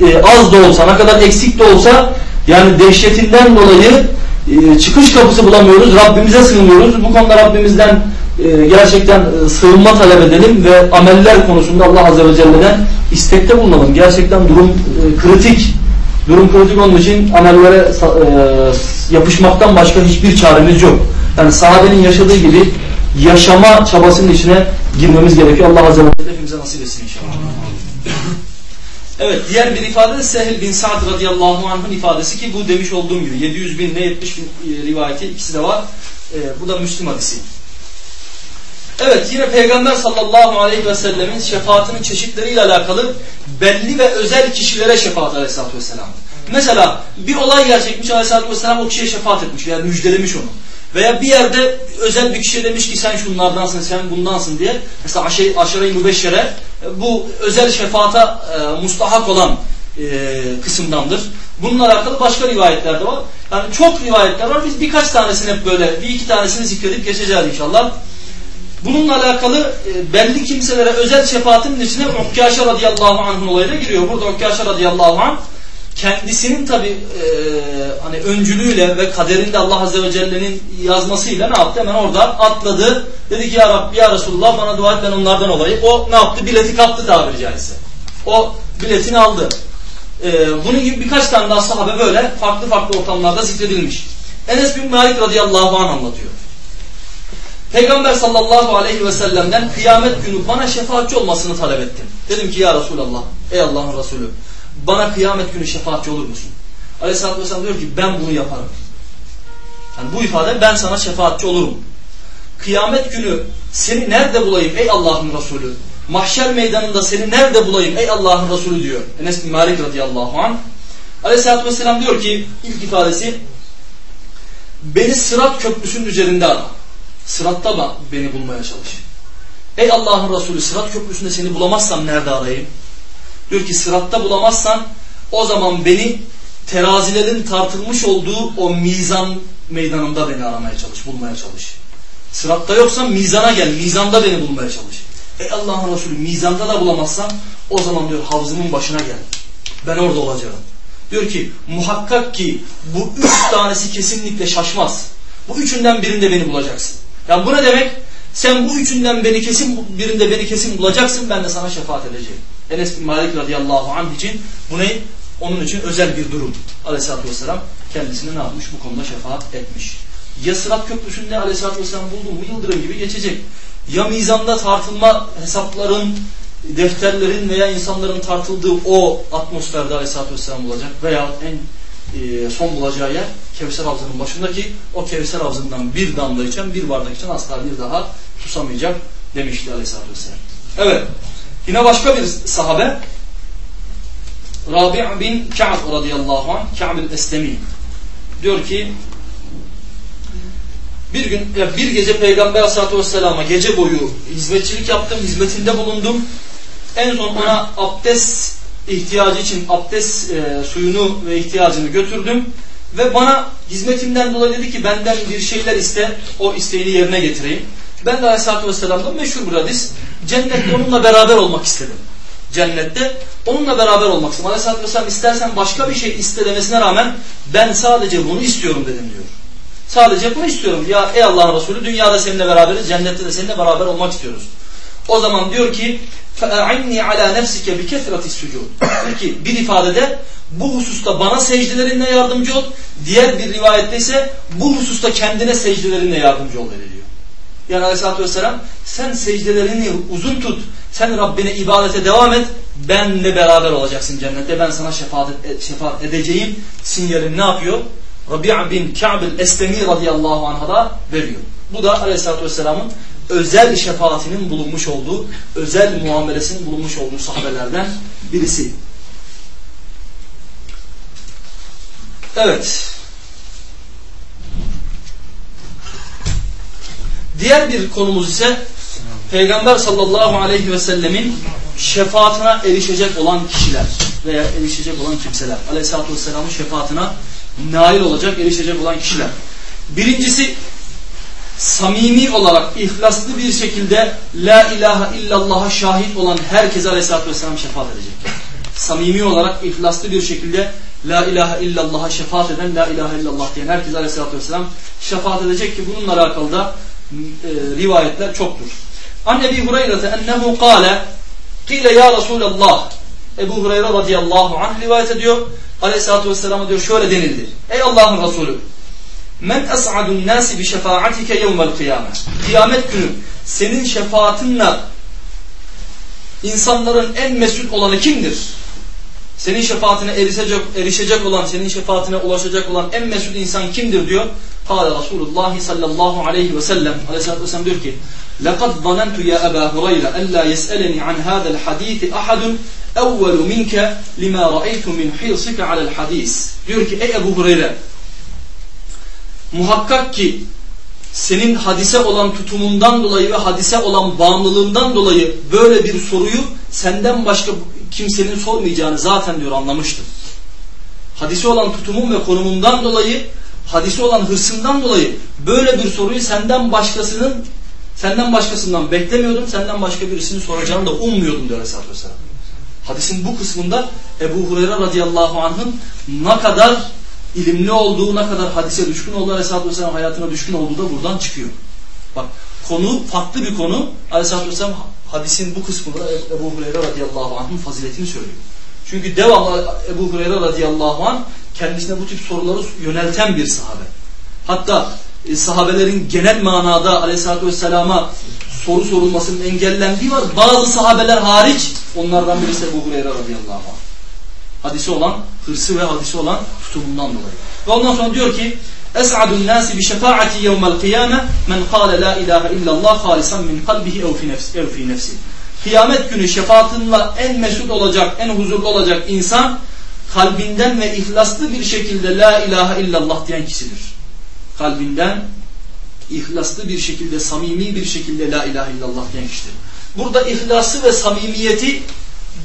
e, az da olsa, ne kadar eksik de olsa yani dehşetinden dolayı e, çıkış kapısı bulamıyoruz. Rabbimize sığınıyoruz. Bu konuda Rabbimizden e, gerçekten e, sığınma talep edelim ve ameller konusunda Allah Azze ve Celle'den istekte bulunalım. Gerçekten durum e, kritik. Durum kritik onun için amellere yapışmaktan başka hiçbir çaremiz yok. Yani sahabenin yaşadığı gibi yaşama çabasının içine girmemiz gerekiyor. Allah Azze ve Celle hepimize nasip etsin. Evet diğer bir ifade de Sehil bin Sa'd radıyallahu anh'ın ifadesi ki bu demiş olduğum gibi 700 bin ne 70 bin e, rivayeti ikisi de var. E, bu da Müslüm hadisi. Evet yine Peygamber sallallahu aleyhi ve sellemin şefaatinin çeşitleriyle alakalı belli ve özel kişilere şefaat aleyhissalatü vesselam. Mesela bir olay gerçekmiş aleyhissalatü vesselam o kişiye şefaat etmiş yani müjdelemiş onu. Veya bir yerde özel bir kişiye demiş ki sen şunlardansın, sen bundansın diye. Mesela aşere, aşere-i mübeşşere bu özel şefaata e, mustahak olan e, kısımdandır. Bununla alakalı başka rivayetler de var. Yani çok rivayetler var. Biz birkaç tanesini hep böyle bir iki tanesini zikredip geçeceğiz inşallah. Bununla alakalı e, belli kimselere özel şefaatin içine Ukkaşa radıyallahu anh'ın olayına giriyor. Burada Ukkaşa radıyallahu anh kendisinin tabi e, hani öncülüğüyle ve kaderinde Allah Azze ve Celle'nin yazmasıyla ne yaptı? Hemen orada atladı. Dedi ki ya Rabbi ya Resulullah bana dua et ben onlardan olayım. O ne yaptı? Bileti kaptı tabiri caizse. O biletini aldı. E, bunun gibi birkaç tane daha sahabe böyle farklı farklı ortamlarda zikredilmiş. Enes bin Malik radıyallahu anh anlatıyor. Peygamber sallallahu aleyhi ve sellem'den kıyamet günü bana şefaatçi olmasını talep ettim. Dedim ki ya Resulallah, ey Allah'ın Resulü bana kıyamet günü şefaatçi olur musun? Aleyhisselatü vesselam diyor ki ben bunu yaparım. Yani bu ifade ben sana şefaatçi olurum. Kıyamet günü seni nerede bulayım ey Allah'ın Resulü? Mahşer meydanında seni nerede bulayım ey Allah'ın Resulü diyor. Enes bin Malik radıyallahu anh. Aleyhisselatü vesselam diyor ki ilk ifadesi beni sırat köprüsünün üzerinde ara. Sıratta da beni bulmaya çalış. Ey Allah'ın Resulü sırat köprüsünde seni bulamazsam nerede arayayım? Diyor ki sıratta bulamazsan o zaman beni terazilerin tartılmış olduğu o mizan meydanında beni aramaya çalış, bulmaya çalış. Sıratta yoksa mizana gel, mizanda beni bulmaya çalış. Ey Allah'ın Resulü mizanda da bulamazsan o zaman diyor havzımın başına gel. Ben orada olacağım. Diyor ki muhakkak ki bu üç tanesi kesinlikle şaşmaz. Bu üçünden birinde beni bulacaksın. Yani bu ne demek? Sen bu üçünden beni kesin birinde beni kesin bulacaksın ben de sana şefaat edeceğim. Enes bin Malik radıyallahu anh için bu ne? Onun için özel bir durum. Aleyhisselatü vesselam kendisine ne yapmış? Bu konuda şefaat etmiş. Ya Sırat Köprüsü'nde aleyhisselatü vesselam buldu mu yıldırım gibi geçecek. Ya mizanda tartılma hesapların, defterlerin veya insanların tartıldığı o atmosferde aleyhisselatü vesselam bulacak. Veya en e, son bulacağı yer Kevser Havzı'nın başındaki o Kevser Havzı'ndan bir damla içen bir bardak içen asla bir daha susamayacak demişti aleyhisselatü vesselam. Evet. Yine başka bir sahabe Rabi' bin Ka'b radıyallahu anh Ka'b eslemi diyor ki bir gün bir gece Peygamber aleyhissalatü vesselama gece boyu hizmetçilik yaptım, hizmetinde bulundum. En son ona abdest ihtiyacı için abdest e, suyunu ve ihtiyacını götürdüm. Ve bana hizmetimden dolayı dedi ki benden bir şeyler iste, o isteğini yerine getireyim. Ben de Aleyhisselatü Vesselam'dan meşhur bir hadis. Cennette onunla beraber olmak istedim. Cennette onunla beraber olmak istedim. Aleyhisselatü Vesselam istersen başka bir şey iste demesine rağmen ben sadece bunu istiyorum dedim diyor. Sadece bunu istiyorum. Ya ey Allah'ın Resulü dünyada seninle beraberiz, cennette de seninle beraber olmak istiyoruz. O zaman diyor ki فَاَعِنِّي عَلَى نَفْسِكَ بِكَثْرَةِ السُّجُودِ Diyor ki bir ifadede bu hususta bana secdelerinle yardımcı ol. Diğer bir rivayette ise bu hususta kendine secdelerinle yardımcı ol deniliyor. Yani aleyhissalatü vesselam sen secdelerini uzun tut. Sen Rabbine ibadete devam et. Benle beraber olacaksın cennette. Ben sana şefaat, şefaat edeceğim sinyalini ne yapıyor? Rabia bin Ka'b eslemi radıyallahu anh'a da veriyor. Bu da aleyhissalatü vesselamın özel şefaatinin bulunmuş olduğu, özel muamelesinin bulunmuş olduğu sahabelerden birisi. Evet. Diğer bir konumuz ise Peygamber sallallahu aleyhi ve sellemin şefaatine erişecek olan kişiler veya erişecek olan kimseler. Aleyhisselatü vesselamın şefaatine nail olacak, erişecek olan kişiler. Birincisi samimi olarak ihlaslı bir şekilde La ilahe illallah'a şahit olan herkese aleyhissalatü vesselam şefaat edecek. Samimi olarak ihlaslı bir şekilde La ilahe illallah'a şefaat eden La ilahe illallah diyen herkese aleyhissalatü vesselam şefaat edecek ki bununla alakalı da rivayetler çoktur. An Ebi Hureyre'te ennehu kâle Kile ya Resulallah Ebu Hureyre radıyallahu anh rivayet ediyor. Aleyhissalatü vesselam diyor şöyle denildi. Ey Allah'ın Resulü Men es'adun nasi bi şefaatike yevmel kıyamet. Kıyamet günü senin şefaatinle insanların en mesut olanı kimdir? senin şefaatine erişecek, erişecek olan, senin şefaatine ulaşacak olan en mesut insan kimdir diyor. Kale Resulullah sallallahu aleyhi ve sellem aleyhissalatü vesselam diyor ki لَقَدْ ظَنَنْتُ يَا أَبَا هُرَيْرَ أَلَّا يَسْأَلَنِي عَنْ هَذَا الْحَد۪يثِ أَحَدٌ اَوَّلُ مِنْكَ لِمَا رَأَيْتُ مِنْ حِرْصِكَ عَلَى الْحَد۪يثِ Diyor ki ey Ebu Hureyre muhakkak ki senin hadise olan tutumundan dolayı ve hadise olan bağımlılığından dolayı böyle bir soruyu senden başka kimsenin sormayacağını zaten diyor anlamıştım. Hadise olan tutumum ve konumumdan dolayı, hadise olan hırsımdan dolayı böyle bir soruyu senden başkasının senden başkasından beklemiyordum, senden başka birisinin soracağını da ummuyordum diyor Aleyhisselatü Vesselam. Hadisin bu kısmında Ebu Hureyre radıyallahu anh'ın ne kadar ilimli olduğu, ne kadar hadise düşkün olduğu, Aleyhisselatü Vesselam hayatına düşkün olduğu da buradan çıkıyor. Bak konu farklı bir konu. Aleyhisselatü Vesselam hadisin bu kısmında Ebu Hureyre radıyallahu anh'ın faziletini söylüyor. Çünkü devamlı Ebu Hureyre radıyallahu anh kendisine bu tip soruları yönelten bir sahabe. Hatta e, sahabelerin genel manada aleyhissalatü vesselama soru sorulmasının engellendiği var. Bazı sahabeler hariç onlardan birisi Ebu Hureyre radıyallahu anh. Hadisi olan, hırsı ve hadisi olan tutumundan dolayı. Ve ondan sonra diyor ki Es'adun nasi bi şefaati yevmel kıyame men kâle la ilahe illallah halisan min kalbihi ev fi nefsi. Ev fi nefsi. Kıyamet günü şefaatinle en mesut olacak, en huzurlu olacak insan kalbinden ve ihlaslı bir şekilde la ilahe illallah diyen kişidir. Kalbinden ihlaslı bir şekilde, samimi bir şekilde la ilahe illallah diyen kişidir. Burada ihlası ve samimiyeti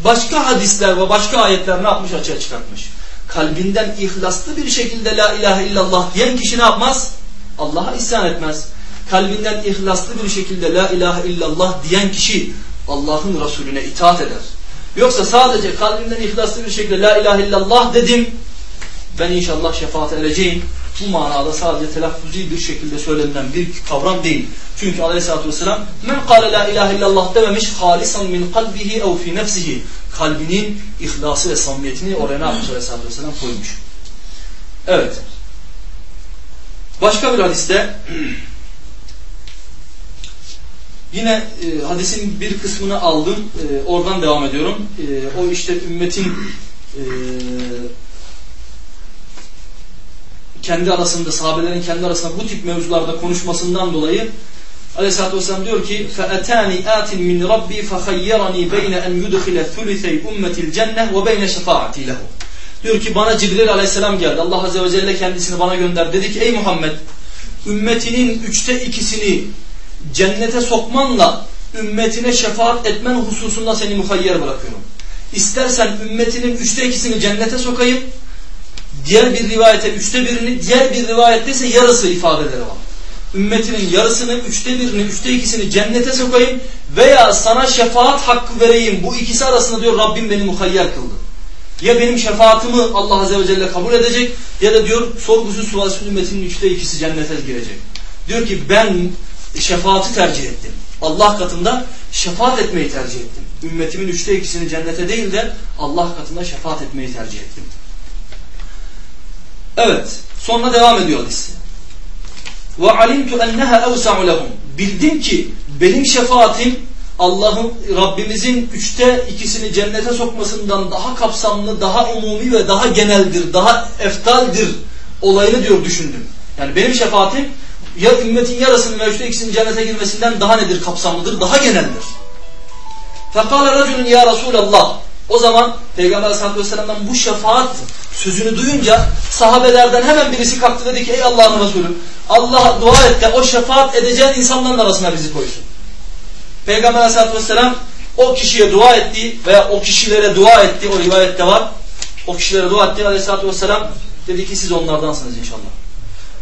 başka hadisler ve başka ayetler ne yapmış açığa çıkartmış. Kalbinden ihlaslı bir şekilde la ilahe illallah diyen kişi ne yapmaz? Allah'a isyan etmez. Kalbinden ihlaslı bir şekilde la ilahe illallah diyen kişi Allah'ın Resulüne itaat eder. Yoksa sadece kalbimden ihlaslı bir şekilde la ilahe illallah dedim. Ben inşallah şefaat edeceğim. Bu manada sadece telaffuzi bir şekilde söylenen bir kavram değil. Çünkü aleyhissalatü vesselam men kâle la ilahe illallah dememiş halisan min kalbihi ev fi nefsihi. Kalbinin ihlası ve samimiyetini oraya ne yapmış aleyhissalatü vesselam koymuş. Evet. Başka bir hadiste Yine e, hadisin bir kısmını aldım. E, oradan devam ediyorum. E, o işte ümmetin e, kendi arasında, sahabelerin kendi arasında bu tip mevzularda konuşmasından dolayı Aleyhisselatü Vesselam diyor ki فَاَتَانِ آتٍ مِنْ رَبِّي فَخَيَّرَنِي بَيْنَ اَنْ يُدْخِلَ ثُلِثَيْ اُمَّةِ الْجَنَّةِ وَبَيْنَ شَفَاعَتِي لَهُ Diyor ki bana Cibril Aleyhisselam geldi. Allah Azze ve Celle kendisini bana gönder. Dedi ki ey Muhammed ümmetinin üçte ikisini cennete sokmanla ümmetine şefaat etmen hususunda seni muhayyer bırakıyorum. İstersen ümmetinin üçte ikisini cennete sokayım, diğer bir rivayete üçte birini, diğer bir rivayette ise yarısı ifadeleri var. Ümmetinin yarısını, üçte birini, üçte ikisini cennete sokayım veya sana şefaat hakkı vereyim. Bu ikisi arasında diyor Rabbim beni muhayyer kıldı. Ya benim şefaatimi Allah Azze ve Celle kabul edecek ya da diyor sorgusuz sualsiz ümmetinin üçte ikisi cennete girecek. Diyor ki ben şefaati tercih ettim. Allah katında şefaat etmeyi tercih ettim. Ümmetimin üçte ikisini cennete değil de Allah katında şefaat etmeyi tercih ettim. Evet. Sonra devam ediyor hadis. Ve alimtu enneha evsa'u lehum. Bildim ki benim şefaatim Allah'ın Rabbimizin üçte ikisini cennete sokmasından daha kapsamlı, daha umumi ve daha geneldir, daha eftaldir olayını diyor düşündüm. Yani benim şefaatim ya ümmetin yarısının ve üçte ikisinin cennete girmesinden daha nedir kapsamlıdır, daha geneldir. Fekale racülün ya Resulallah. O zaman Peygamber Aleyhisselatü Vesselam'dan bu şefaat sözünü duyunca sahabelerden hemen birisi kalktı dedi ki ey Allah'ın Resulü Allah dua et de o şefaat edeceğin insanların arasına bizi koysun. Peygamber Aleyhisselatü Vesselam o kişiye dua etti veya o kişilere dua etti o rivayette var. O kişilere dua etti Aleyhisselatü Vesselam dedi ki siz onlardansınız inşallah.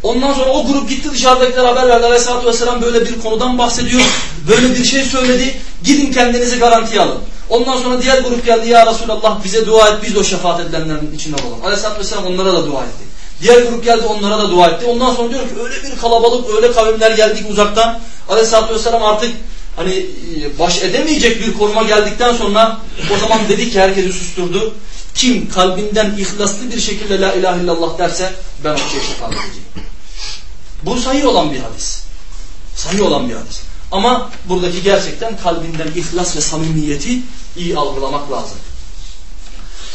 Ondan sonra o grup gitti dışarıdakiler haber verdi. Aleyhisselatü Vesselam böyle bir konudan bahsediyor. Böyle bir şey söyledi. Gidin kendinizi garantiye alın. Ondan sonra diğer grup geldi. Ya Resulallah bize dua et. Biz de o şefaat edilenlerin içinde olalım. Aleyhisselatü Vesselam onlara da dua etti. Diğer grup geldi onlara da dua etti. Ondan sonra diyor ki öyle bir kalabalık, öyle kavimler geldik uzaktan. Aleyhisselatü Vesselam artık hani e, baş edemeyecek bir konuma geldikten sonra o zaman dedi ki herkesi susturdu. Kim kalbinden ihlaslı bir şekilde la ilahe illallah derse ben o şeye şefaat edeceğim. Bu sahih olan bir hadis. Sahih olan bir hadis. Ama buradaki gerçekten kalbinden ihlas ve samimiyeti iyi algılamak lazım.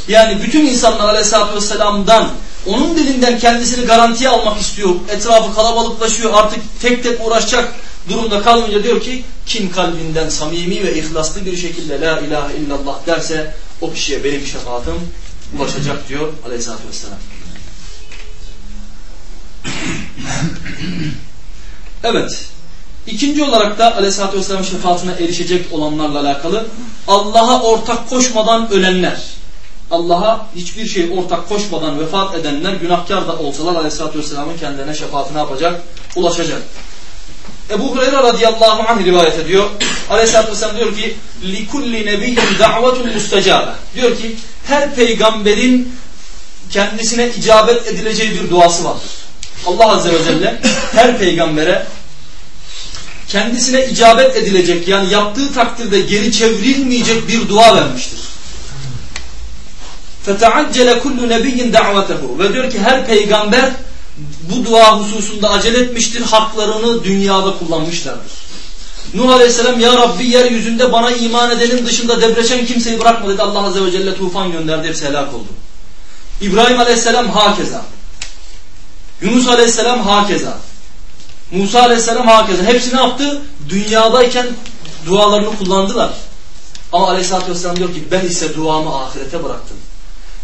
Yani bütün insanlar aleyhissalatü vesselam'dan onun dilinden kendisini garantiye almak istiyor. Etrafı kalabalıklaşıyor artık tek tek uğraşacak durumda kalmayınca diyor ki kim kalbinden samimi ve ihlaslı bir şekilde la ilahe illallah derse o kişiye benim şefaatim ulaşacak diyor aleyhissalatü vesselam. Evet. İkinci olarak da aleyhissalatü vesselam şefaatine erişecek olanlarla alakalı Allah'a ortak koşmadan ölenler. Allah'a hiçbir şey ortak koşmadan vefat edenler günahkar da olsalar aleyhissalatü vesselamın kendilerine şefaatine yapacak? Ulaşacak. Ebu Hureyre radıyallahu anh rivayet ediyor. Aleyhisselatü vesselam diyor ki لِكُلِّ نَبِيٍّ دَعْوَةٌ مُسْتَجَابَ Diyor ki her peygamberin kendisine icabet edileceği bir duası vardır. Allah Azze ve Celle her peygambere kendisine icabet edilecek yani yaptığı takdirde geri çevrilmeyecek bir dua vermiştir. فَتَعَجَّلَ كُلُّ نَبِيٍّ دَعْوَتَهُ Ve diyor ki her peygamber bu dua hususunda acele etmiştir. Haklarını dünyada kullanmışlardır. Nuh Aleyhisselam ya Rabbi yeryüzünde bana iman edenin dışında debreçen kimseyi bırakma dedi. Allah Azze ve Celle tufan gönderdi. Hepsi helak oldu. İbrahim Aleyhisselam hakeza. Yunus Aleyhisselam hakeza. Musa Aleyhisselam hakeza. Hepsi ne yaptı? Dünyadayken dualarını kullandılar. Ama Aleyhisselatü Vesselam diyor ki ben ise duamı ahirete bıraktım.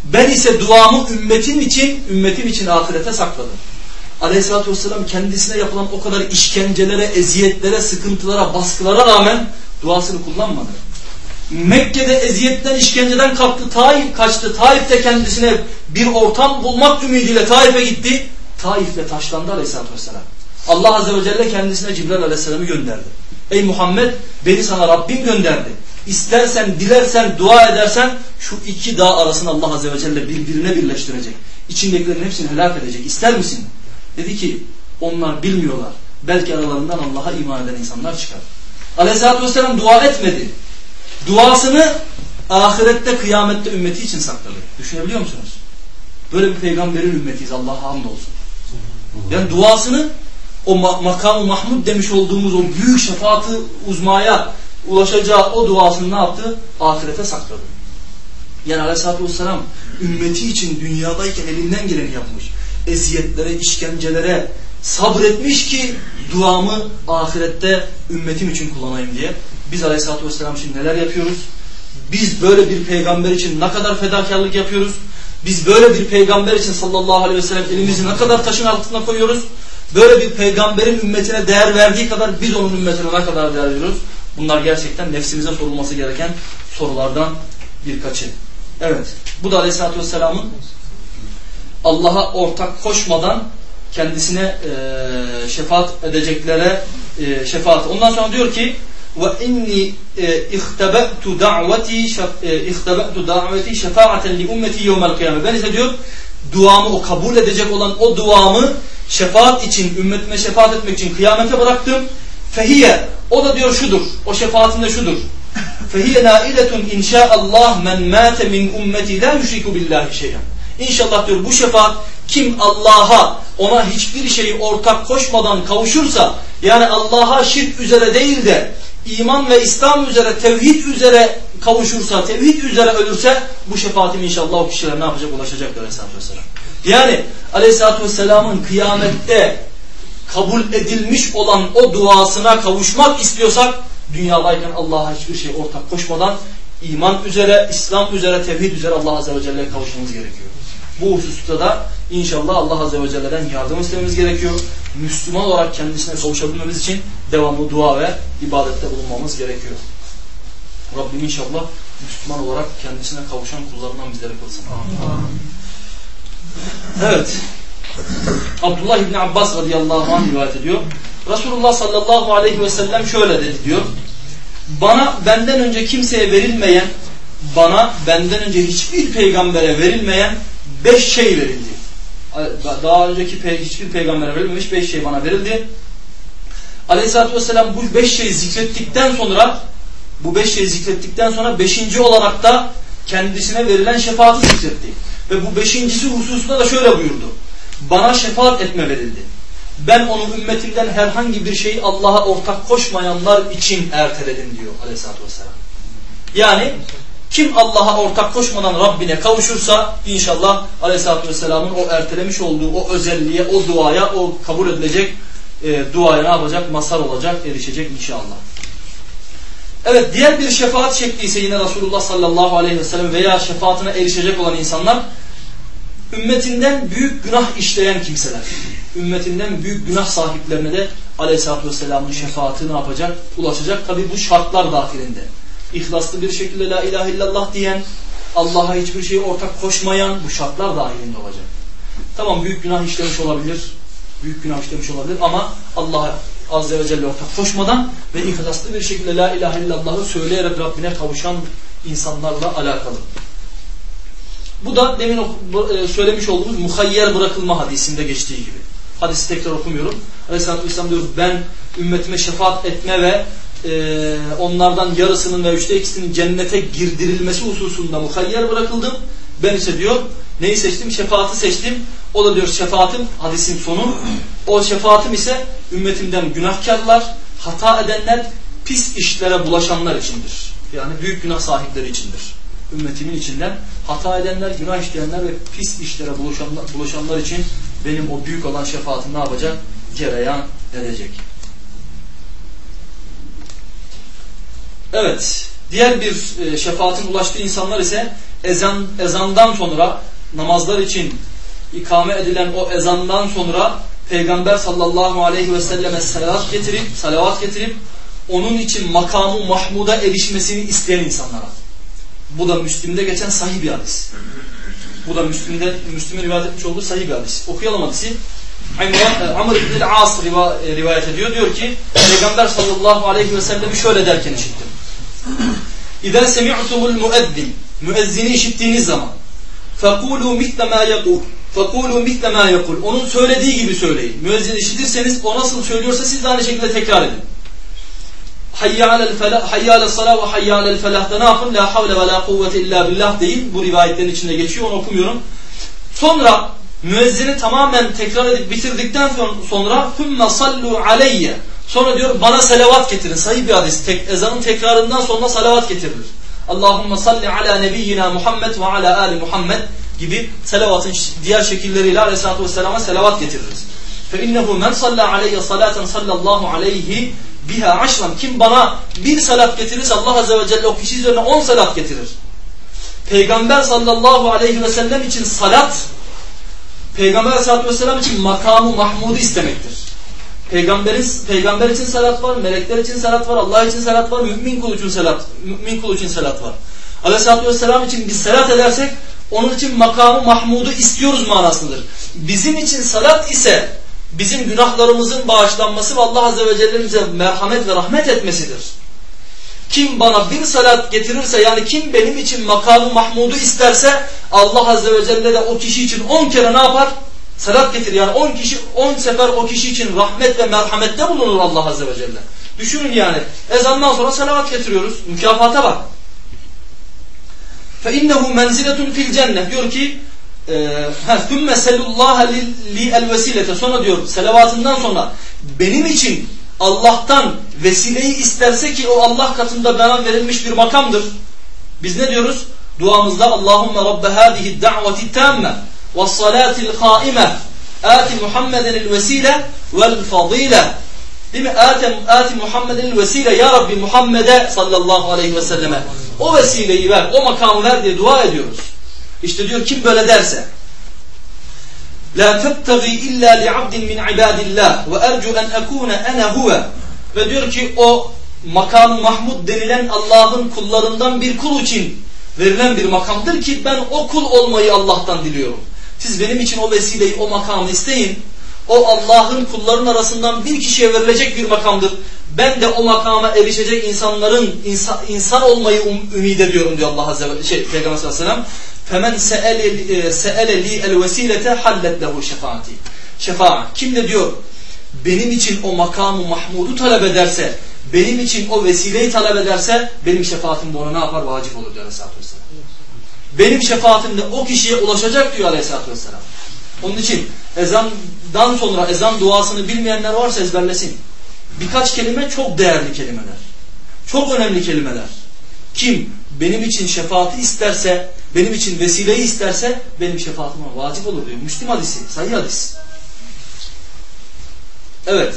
Ben ise duamı ümmetim için, ümmetim için ahirete sakladım. Aleyhisselatü Vesselam kendisine yapılan o kadar işkencelere, eziyetlere, sıkıntılara, baskılara rağmen duasını kullanmadı. Mekke'de eziyetten, işkenceden kalktı, Taif kaçtı. Taif'te kendisine bir ortam bulmak ümidiyle Taif'e gitti. Taif'te taşlandı Aleyhisselatü Vesselam. Allah Azze ve Celle kendisine Cibril Aleyhisselam'ı gönderdi. Ey Muhammed beni sana Rabbim gönderdi. İstersen, dilersen, dua edersen şu iki dağ arasını Allah Azze ve Celle birbirine birleştirecek. İçindekilerin hepsini helak edecek. İster misin? Dedi ki onlar bilmiyorlar. Belki aralarından Allah'a iman eden insanlar çıkar. Aleyhisselatü Vesselam dua etmedi. Duasını ahirette, kıyamette ümmeti için sakladı. Düşünebiliyor musunuz? Böyle bir peygamberin ümmetiyiz. Allah'a hamdolsun. Yani duasını o makam Mahmud demiş olduğumuz o büyük şefaatı uzmaya ulaşacağı o duasını ne yaptı? Ahirete sakladı. Yani aleyhissalatü vesselam ümmeti için dünyadayken elinden geleni yapmış. Eziyetlere, işkencelere sabretmiş ki duamı ahirette ümmetim için kullanayım diye. Biz aleyhissalatü vesselam için neler yapıyoruz? Biz böyle bir peygamber için ne kadar fedakarlık yapıyoruz? Biz böyle bir peygamber için sallallahu aleyhi ve sellem elimizi ne kadar taşın altına koyuyoruz? Böyle bir peygamberin ümmetine değer verdiği kadar biz onun ümmetine ne kadar değer veriyoruz? Bunlar gerçekten nefsimize sorulması gereken sorulardan birkaçı. Evet. Bu da Aleyhisselatü Vesselam'ın Allah'a ortak koşmadan kendisine e, şefaat edeceklere e, şefaat. Ondan sonra diyor ki ve inni ihtebetu da'veti ihtebetu da'veti şefaaten li ummeti yevmel kıyamet. Ben ise diyor duamı o kabul edecek olan o duamı şefaat için ümmetime şefaat etmek için kıyamete bıraktım. Fehiye o da diyor şudur. O şefaatin de şudur. Fehiye nailetun inşaallah men mâte min ummeti la yüşriku billahi şeyen. İnşallah diyor bu şefaat kim Allah'a ona hiçbir şeyi ortak koşmadan kavuşursa yani Allah'a şirk üzere değil de iman ve İslam üzere tevhid üzere kavuşursa tevhid üzere ölürse bu şefaatim inşallah o kişilere ne yapacak ulaşacak Aleyhisselatü Vesselam. Yani Aleyhisselatü Vesselam'ın kıyamette kabul edilmiş olan o duasına kavuşmak istiyorsak dünyadayken Allah'a hiçbir şey ortak koşmadan iman üzere, İslam üzere, tevhid üzere Allah Azze ve Celle'ye kavuşmamız gerekiyor. Bu hususta da inşallah Allah Azze ve Celle'den yardım istememiz gerekiyor. Müslüman olarak kendisine kavuşabilmemiz için devamlı dua ve ibadette bulunmamız gerekiyor. Rabbim inşallah Müslüman olarak kendisine kavuşan kullarından bizlere kılsın. Evet. Abdullah İbni Abbas radıyallahu anh rivayet ediyor. Resulullah sallallahu aleyhi ve sellem şöyle dedi diyor. Bana benden önce kimseye verilmeyen, bana benden önce hiçbir peygambere verilmeyen beş şey verildi. Daha önceki hiçbir peygambere verilmemiş beş şey bana verildi. Aleyhisselatü vesselam bu beş şeyi zikrettikten sonra bu beş şeyi zikrettikten sonra beşinci olarak da kendisine verilen şefaati zikretti. Ve bu beşincisi hususunda da şöyle buyurdu. Bana şefaat etme verildi. Ben onun ümmetimden herhangi bir şeyi Allah'a ortak koşmayanlar için erteledim diyor aleyhissalatü vesselam. Yani Kim Allah'a ortak koşmadan Rabbine kavuşursa inşallah Aleyhisselatü Vesselam'ın o ertelemiş olduğu o özelliğe, o duaya, o kabul edilecek e, duaya ne yapacak? Masar olacak, erişecek inşallah. Evet diğer bir şefaat şekli ise yine Resulullah sallallahu aleyhi ve sellem veya şefaatine erişecek olan insanlar ümmetinden büyük günah işleyen kimseler. Ümmetinden büyük günah sahiplerine de aleyhissalatü vesselamın şefaati yapacak? Ulaşacak. Tabi bu şartlar dahilinde. İhlaslı bir şekilde la ilahe illallah diyen, Allah'a hiçbir şeyi ortak koşmayan bu şartlar dahilinde olacak. Tamam büyük günah işlemiş olabilir. Büyük günah işlemiş olabilir ama Allah'a Azze ve Celle ortak koşmadan ve ihlaslı bir şekilde La ilahe illallah'ı söyleyerek Rabbine kavuşan insanlarla alakalı. Bu da demin e, söylemiş olduğumuz muhayyer bırakılma hadisinde geçtiği gibi. Hadisi tekrar okumuyorum. Aleyhisselatü Vesselam diyor ben ümmetime şefaat etme ve e, onlardan yarısının ve üçte ikisinin cennete girdirilmesi hususunda muhayyer bırakıldım. Ben ise diyor neyi seçtim? Şefaati seçtim. O da diyor şefaatim hadisin sonu. O şefaatim ise ümmetimden günahkarlar, hata edenler, pis işlere bulaşanlar içindir. Yani büyük günah sahipleri içindir. Ümmetimin içinden hata edenler, günah işleyenler ve pis işlere bulaşanlar, bulaşanlar için benim o büyük olan şefaatim ne yapacak? Cereyan edecek. Evet. Diğer bir e, şefaatin ulaştığı insanlar ise ezan ezandan sonra namazlar için ikame edilen o ezandan sonra Peygamber sallallahu aleyhi ve selleme salavat getirip, salavat getirip onun için makamı Mahmud'a erişmesini isteyen insanlara. Bu da Müslim'de geçen sahih bir hadis. Bu da Müslim'de Müslim'in rivayet etmiş olduğu sahih bir hadis. Okuyalım hadisi. Amr ibn al-As e, rivayet ediyor. Diyor ki Peygamber sallallahu aleyhi ve sellemi şöyle derken işittim. İza semi'tuhul muezzin müezzini işittiğiniz zaman fekulu mitle ma yekul fekulu mitle ma yekul onun söylediği gibi söyleyin. Müezzin işitirseniz o nasıl söylüyorsa siz de aynı şekilde tekrar edin. Hayya alel felah, hayya alel salah ve hayya alel felah'ta ne yapın? La havle ve la kuvvete illa billah deyin. Bu rivayetlerin içinde geçiyor onu okumuyorum. Sonra müezzini tamamen tekrar edip bitirdikten sonra ثُمَّ sallu aleyye Sonra diyor bana salavat getirin. Sahih bir hadis. Tek, ezanın tekrarından sonra salavat getirilir. Allahümme salli ala nebiyyina Muhammed ve ala ali Muhammed gibi salavatın diğer şekilleriyle aleyhissalatü vesselama salavat getiririz. Fe innehu men salla aleyye salaten sallallahu aleyhi biha aşran. Kim bana bir salat getirirse Allah azze ve celle o kişi üzerine on salat getirir. Peygamber sallallahu aleyhi ve sellem için salat Peygamber aleyhissalatü vesselam için makamı mahmudu istemektir. Peygamberin, peygamber için salat var, melekler için salat var, Allah için salat var, mümin kul için salat, mümin kul için salat var. Aleyhisselatü Vesselam için biz salat edersek onun için makamı Mahmud'u istiyoruz manasındır. Bizim için salat ise bizim günahlarımızın bağışlanması ve Allah Azze ve Celle'nin bize merhamet ve rahmet etmesidir. Kim bana bir salat getirirse yani kim benim için makamı Mahmud'u isterse Allah Azze ve Celle de o kişi için on kere ne yapar? Salat getir yani 10 kişi 10 sefer o kişi için rahmet ve merhamette bulunur Allah Azze ve Celle. Düşünün yani ezandan sonra salavat getiriyoruz. Mükafata bak. فَاِنَّهُ مَنْزِلَةٌ fil cennet diyor ki ثُمَّ سَلُ اللّٰهَ لِي الْوَسِيلَةَ sonra diyor selavatından sonra benim için Allah'tan vesileyi isterse ki o Allah katında bana verilmiş bir makamdır. Biz ne diyoruz? Duamızda Allahümme Rabbe hâzihi da'veti tamme والصلاة القائمة آت محمد الوسيلة والفضيلة Değil mi? Ate, ati Muhammed'in vesile ya Rabbi Muhammed'e sallallahu aleyhi ve selleme o vesileyi ver, o makamı ver diye dua ediyoruz. İşte diyor kim böyle derse La tebtagi illa li abdin min ibadillah ve ercu en ekune ene huve ve diyor ki o makam Mahmud denilen Allah'ın kullarından bir kul için verilen bir makamdır ki ben o kul olmayı Allah'tan diliyorum. Siz benim için o vesileyi, o makamı isteyin. O Allah'ın kulların arasından bir kişiye verilecek bir makamdır. Ben de o makama erişecek insanların insan, insan olmayı um, ümit ediyorum diyor Allah Azze ve şey, Peygamber sallallahu aleyhi ve sellem. Li el vesilete hallet lehu şefaati. Şefaat. Kim de diyor benim için o makamı Mahmud'u talep ederse, benim için o vesileyi talep ederse benim şefaatim bu ona ne yapar? Vacip olur diyor Aleyhisselatü Vesselam benim şefaatimde o kişiye ulaşacak diyor aleyhissalatü vesselam. Onun için ezandan sonra ezan duasını bilmeyenler varsa ezberlesin. Birkaç kelime çok değerli kelimeler. Çok önemli kelimeler. Kim benim için şefaati isterse, benim için vesileyi isterse benim şefaatim ona vacip olur diyor. Müslim hadisi, sahih hadis. Evet.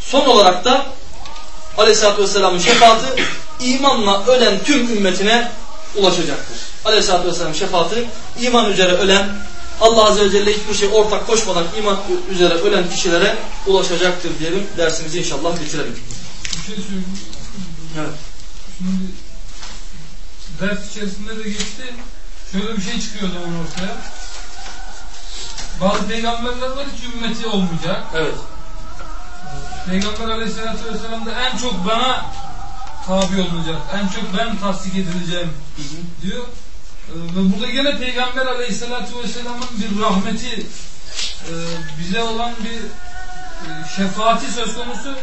Son olarak da Aleyhisselatü Vesselam'ın şefaati imanla ölen tüm ümmetine ulaşacaktır. Aleyhisselatü Vesselam şefaati iman üzere ölen Allah Azze ve Celle hiçbir şey ortak koşmadan iman üzere ölen kişilere ulaşacaktır diyelim. Dersimizi inşallah bitirelim. Bir şey söyleyeyim. Evet. Şimdi ders içerisinde de geçti. Şöyle bir şey çıkıyor zaman ortaya. Bazı peygamberler var hiç ümmeti olmayacak. Evet. Peygamber aleyhissalatü vesselam da en çok bana tabi olunacak. En çok ben tasdik edileceğim diyor. Ee, Ve burada gene Peygamber aleyhissalatü vesselamın bir rahmeti, e, bize olan bir e, şefaati söz konusu.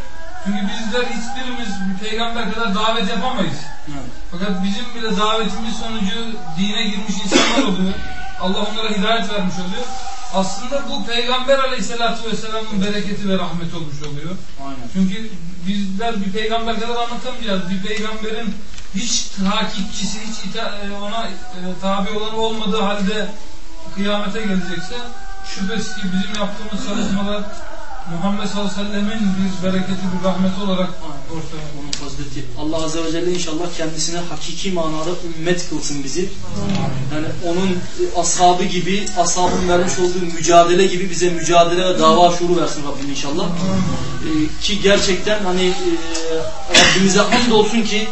Çünkü bizler hiçbirimiz bir peygamber kadar davet yapamayız. Evet. Fakat bizim bile davetimiz sonucu dine girmiş insanlar oluyor. Allah onlara hidayet vermiş oluyor. Aslında bu Peygamber Aleyhisselatü Vesselam'ın bereketi ve rahmeti olmuş oluyor. Aynen. Çünkü bizler bir peygamber kadar anlatamayacağız. Bir peygamberin hiç takipçisi, hiç e, ona e, tabi olan olmadığı halde kıyamete gelecekse şüphesiz ki bizim yaptığımız çalışmalar Muhammed sallallahu aleyhi ve sellemin bir bereketi, bir rahmeti olarak ortaya Onun fazileti. Allah Azze ve Celle inşallah kendisine hakiki manada ümmet kılsın bizi. Yani onun ashabı gibi, ashabın vermiş olduğu mücadele gibi bize mücadele ve dava şuuru versin Rabbim inşallah. E, ki gerçekten hani e, Rabbimize hamdolsun ki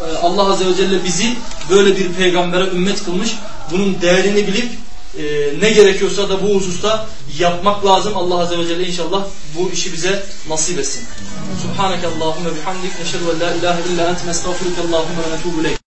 e, Allah Azze ve Celle bizi böyle bir peygambere ümmet kılmış. Bunun değerini bilip e, ne gerekiyorsa da bu hususta yapmak lazım. Allah Azze ve Celle inşallah bu işi bize nasip etsin. Subhaneke Allahümme bihamdik. Neşhedü en la ilahe illa ente nestağfiruke Allahümme ve netubu.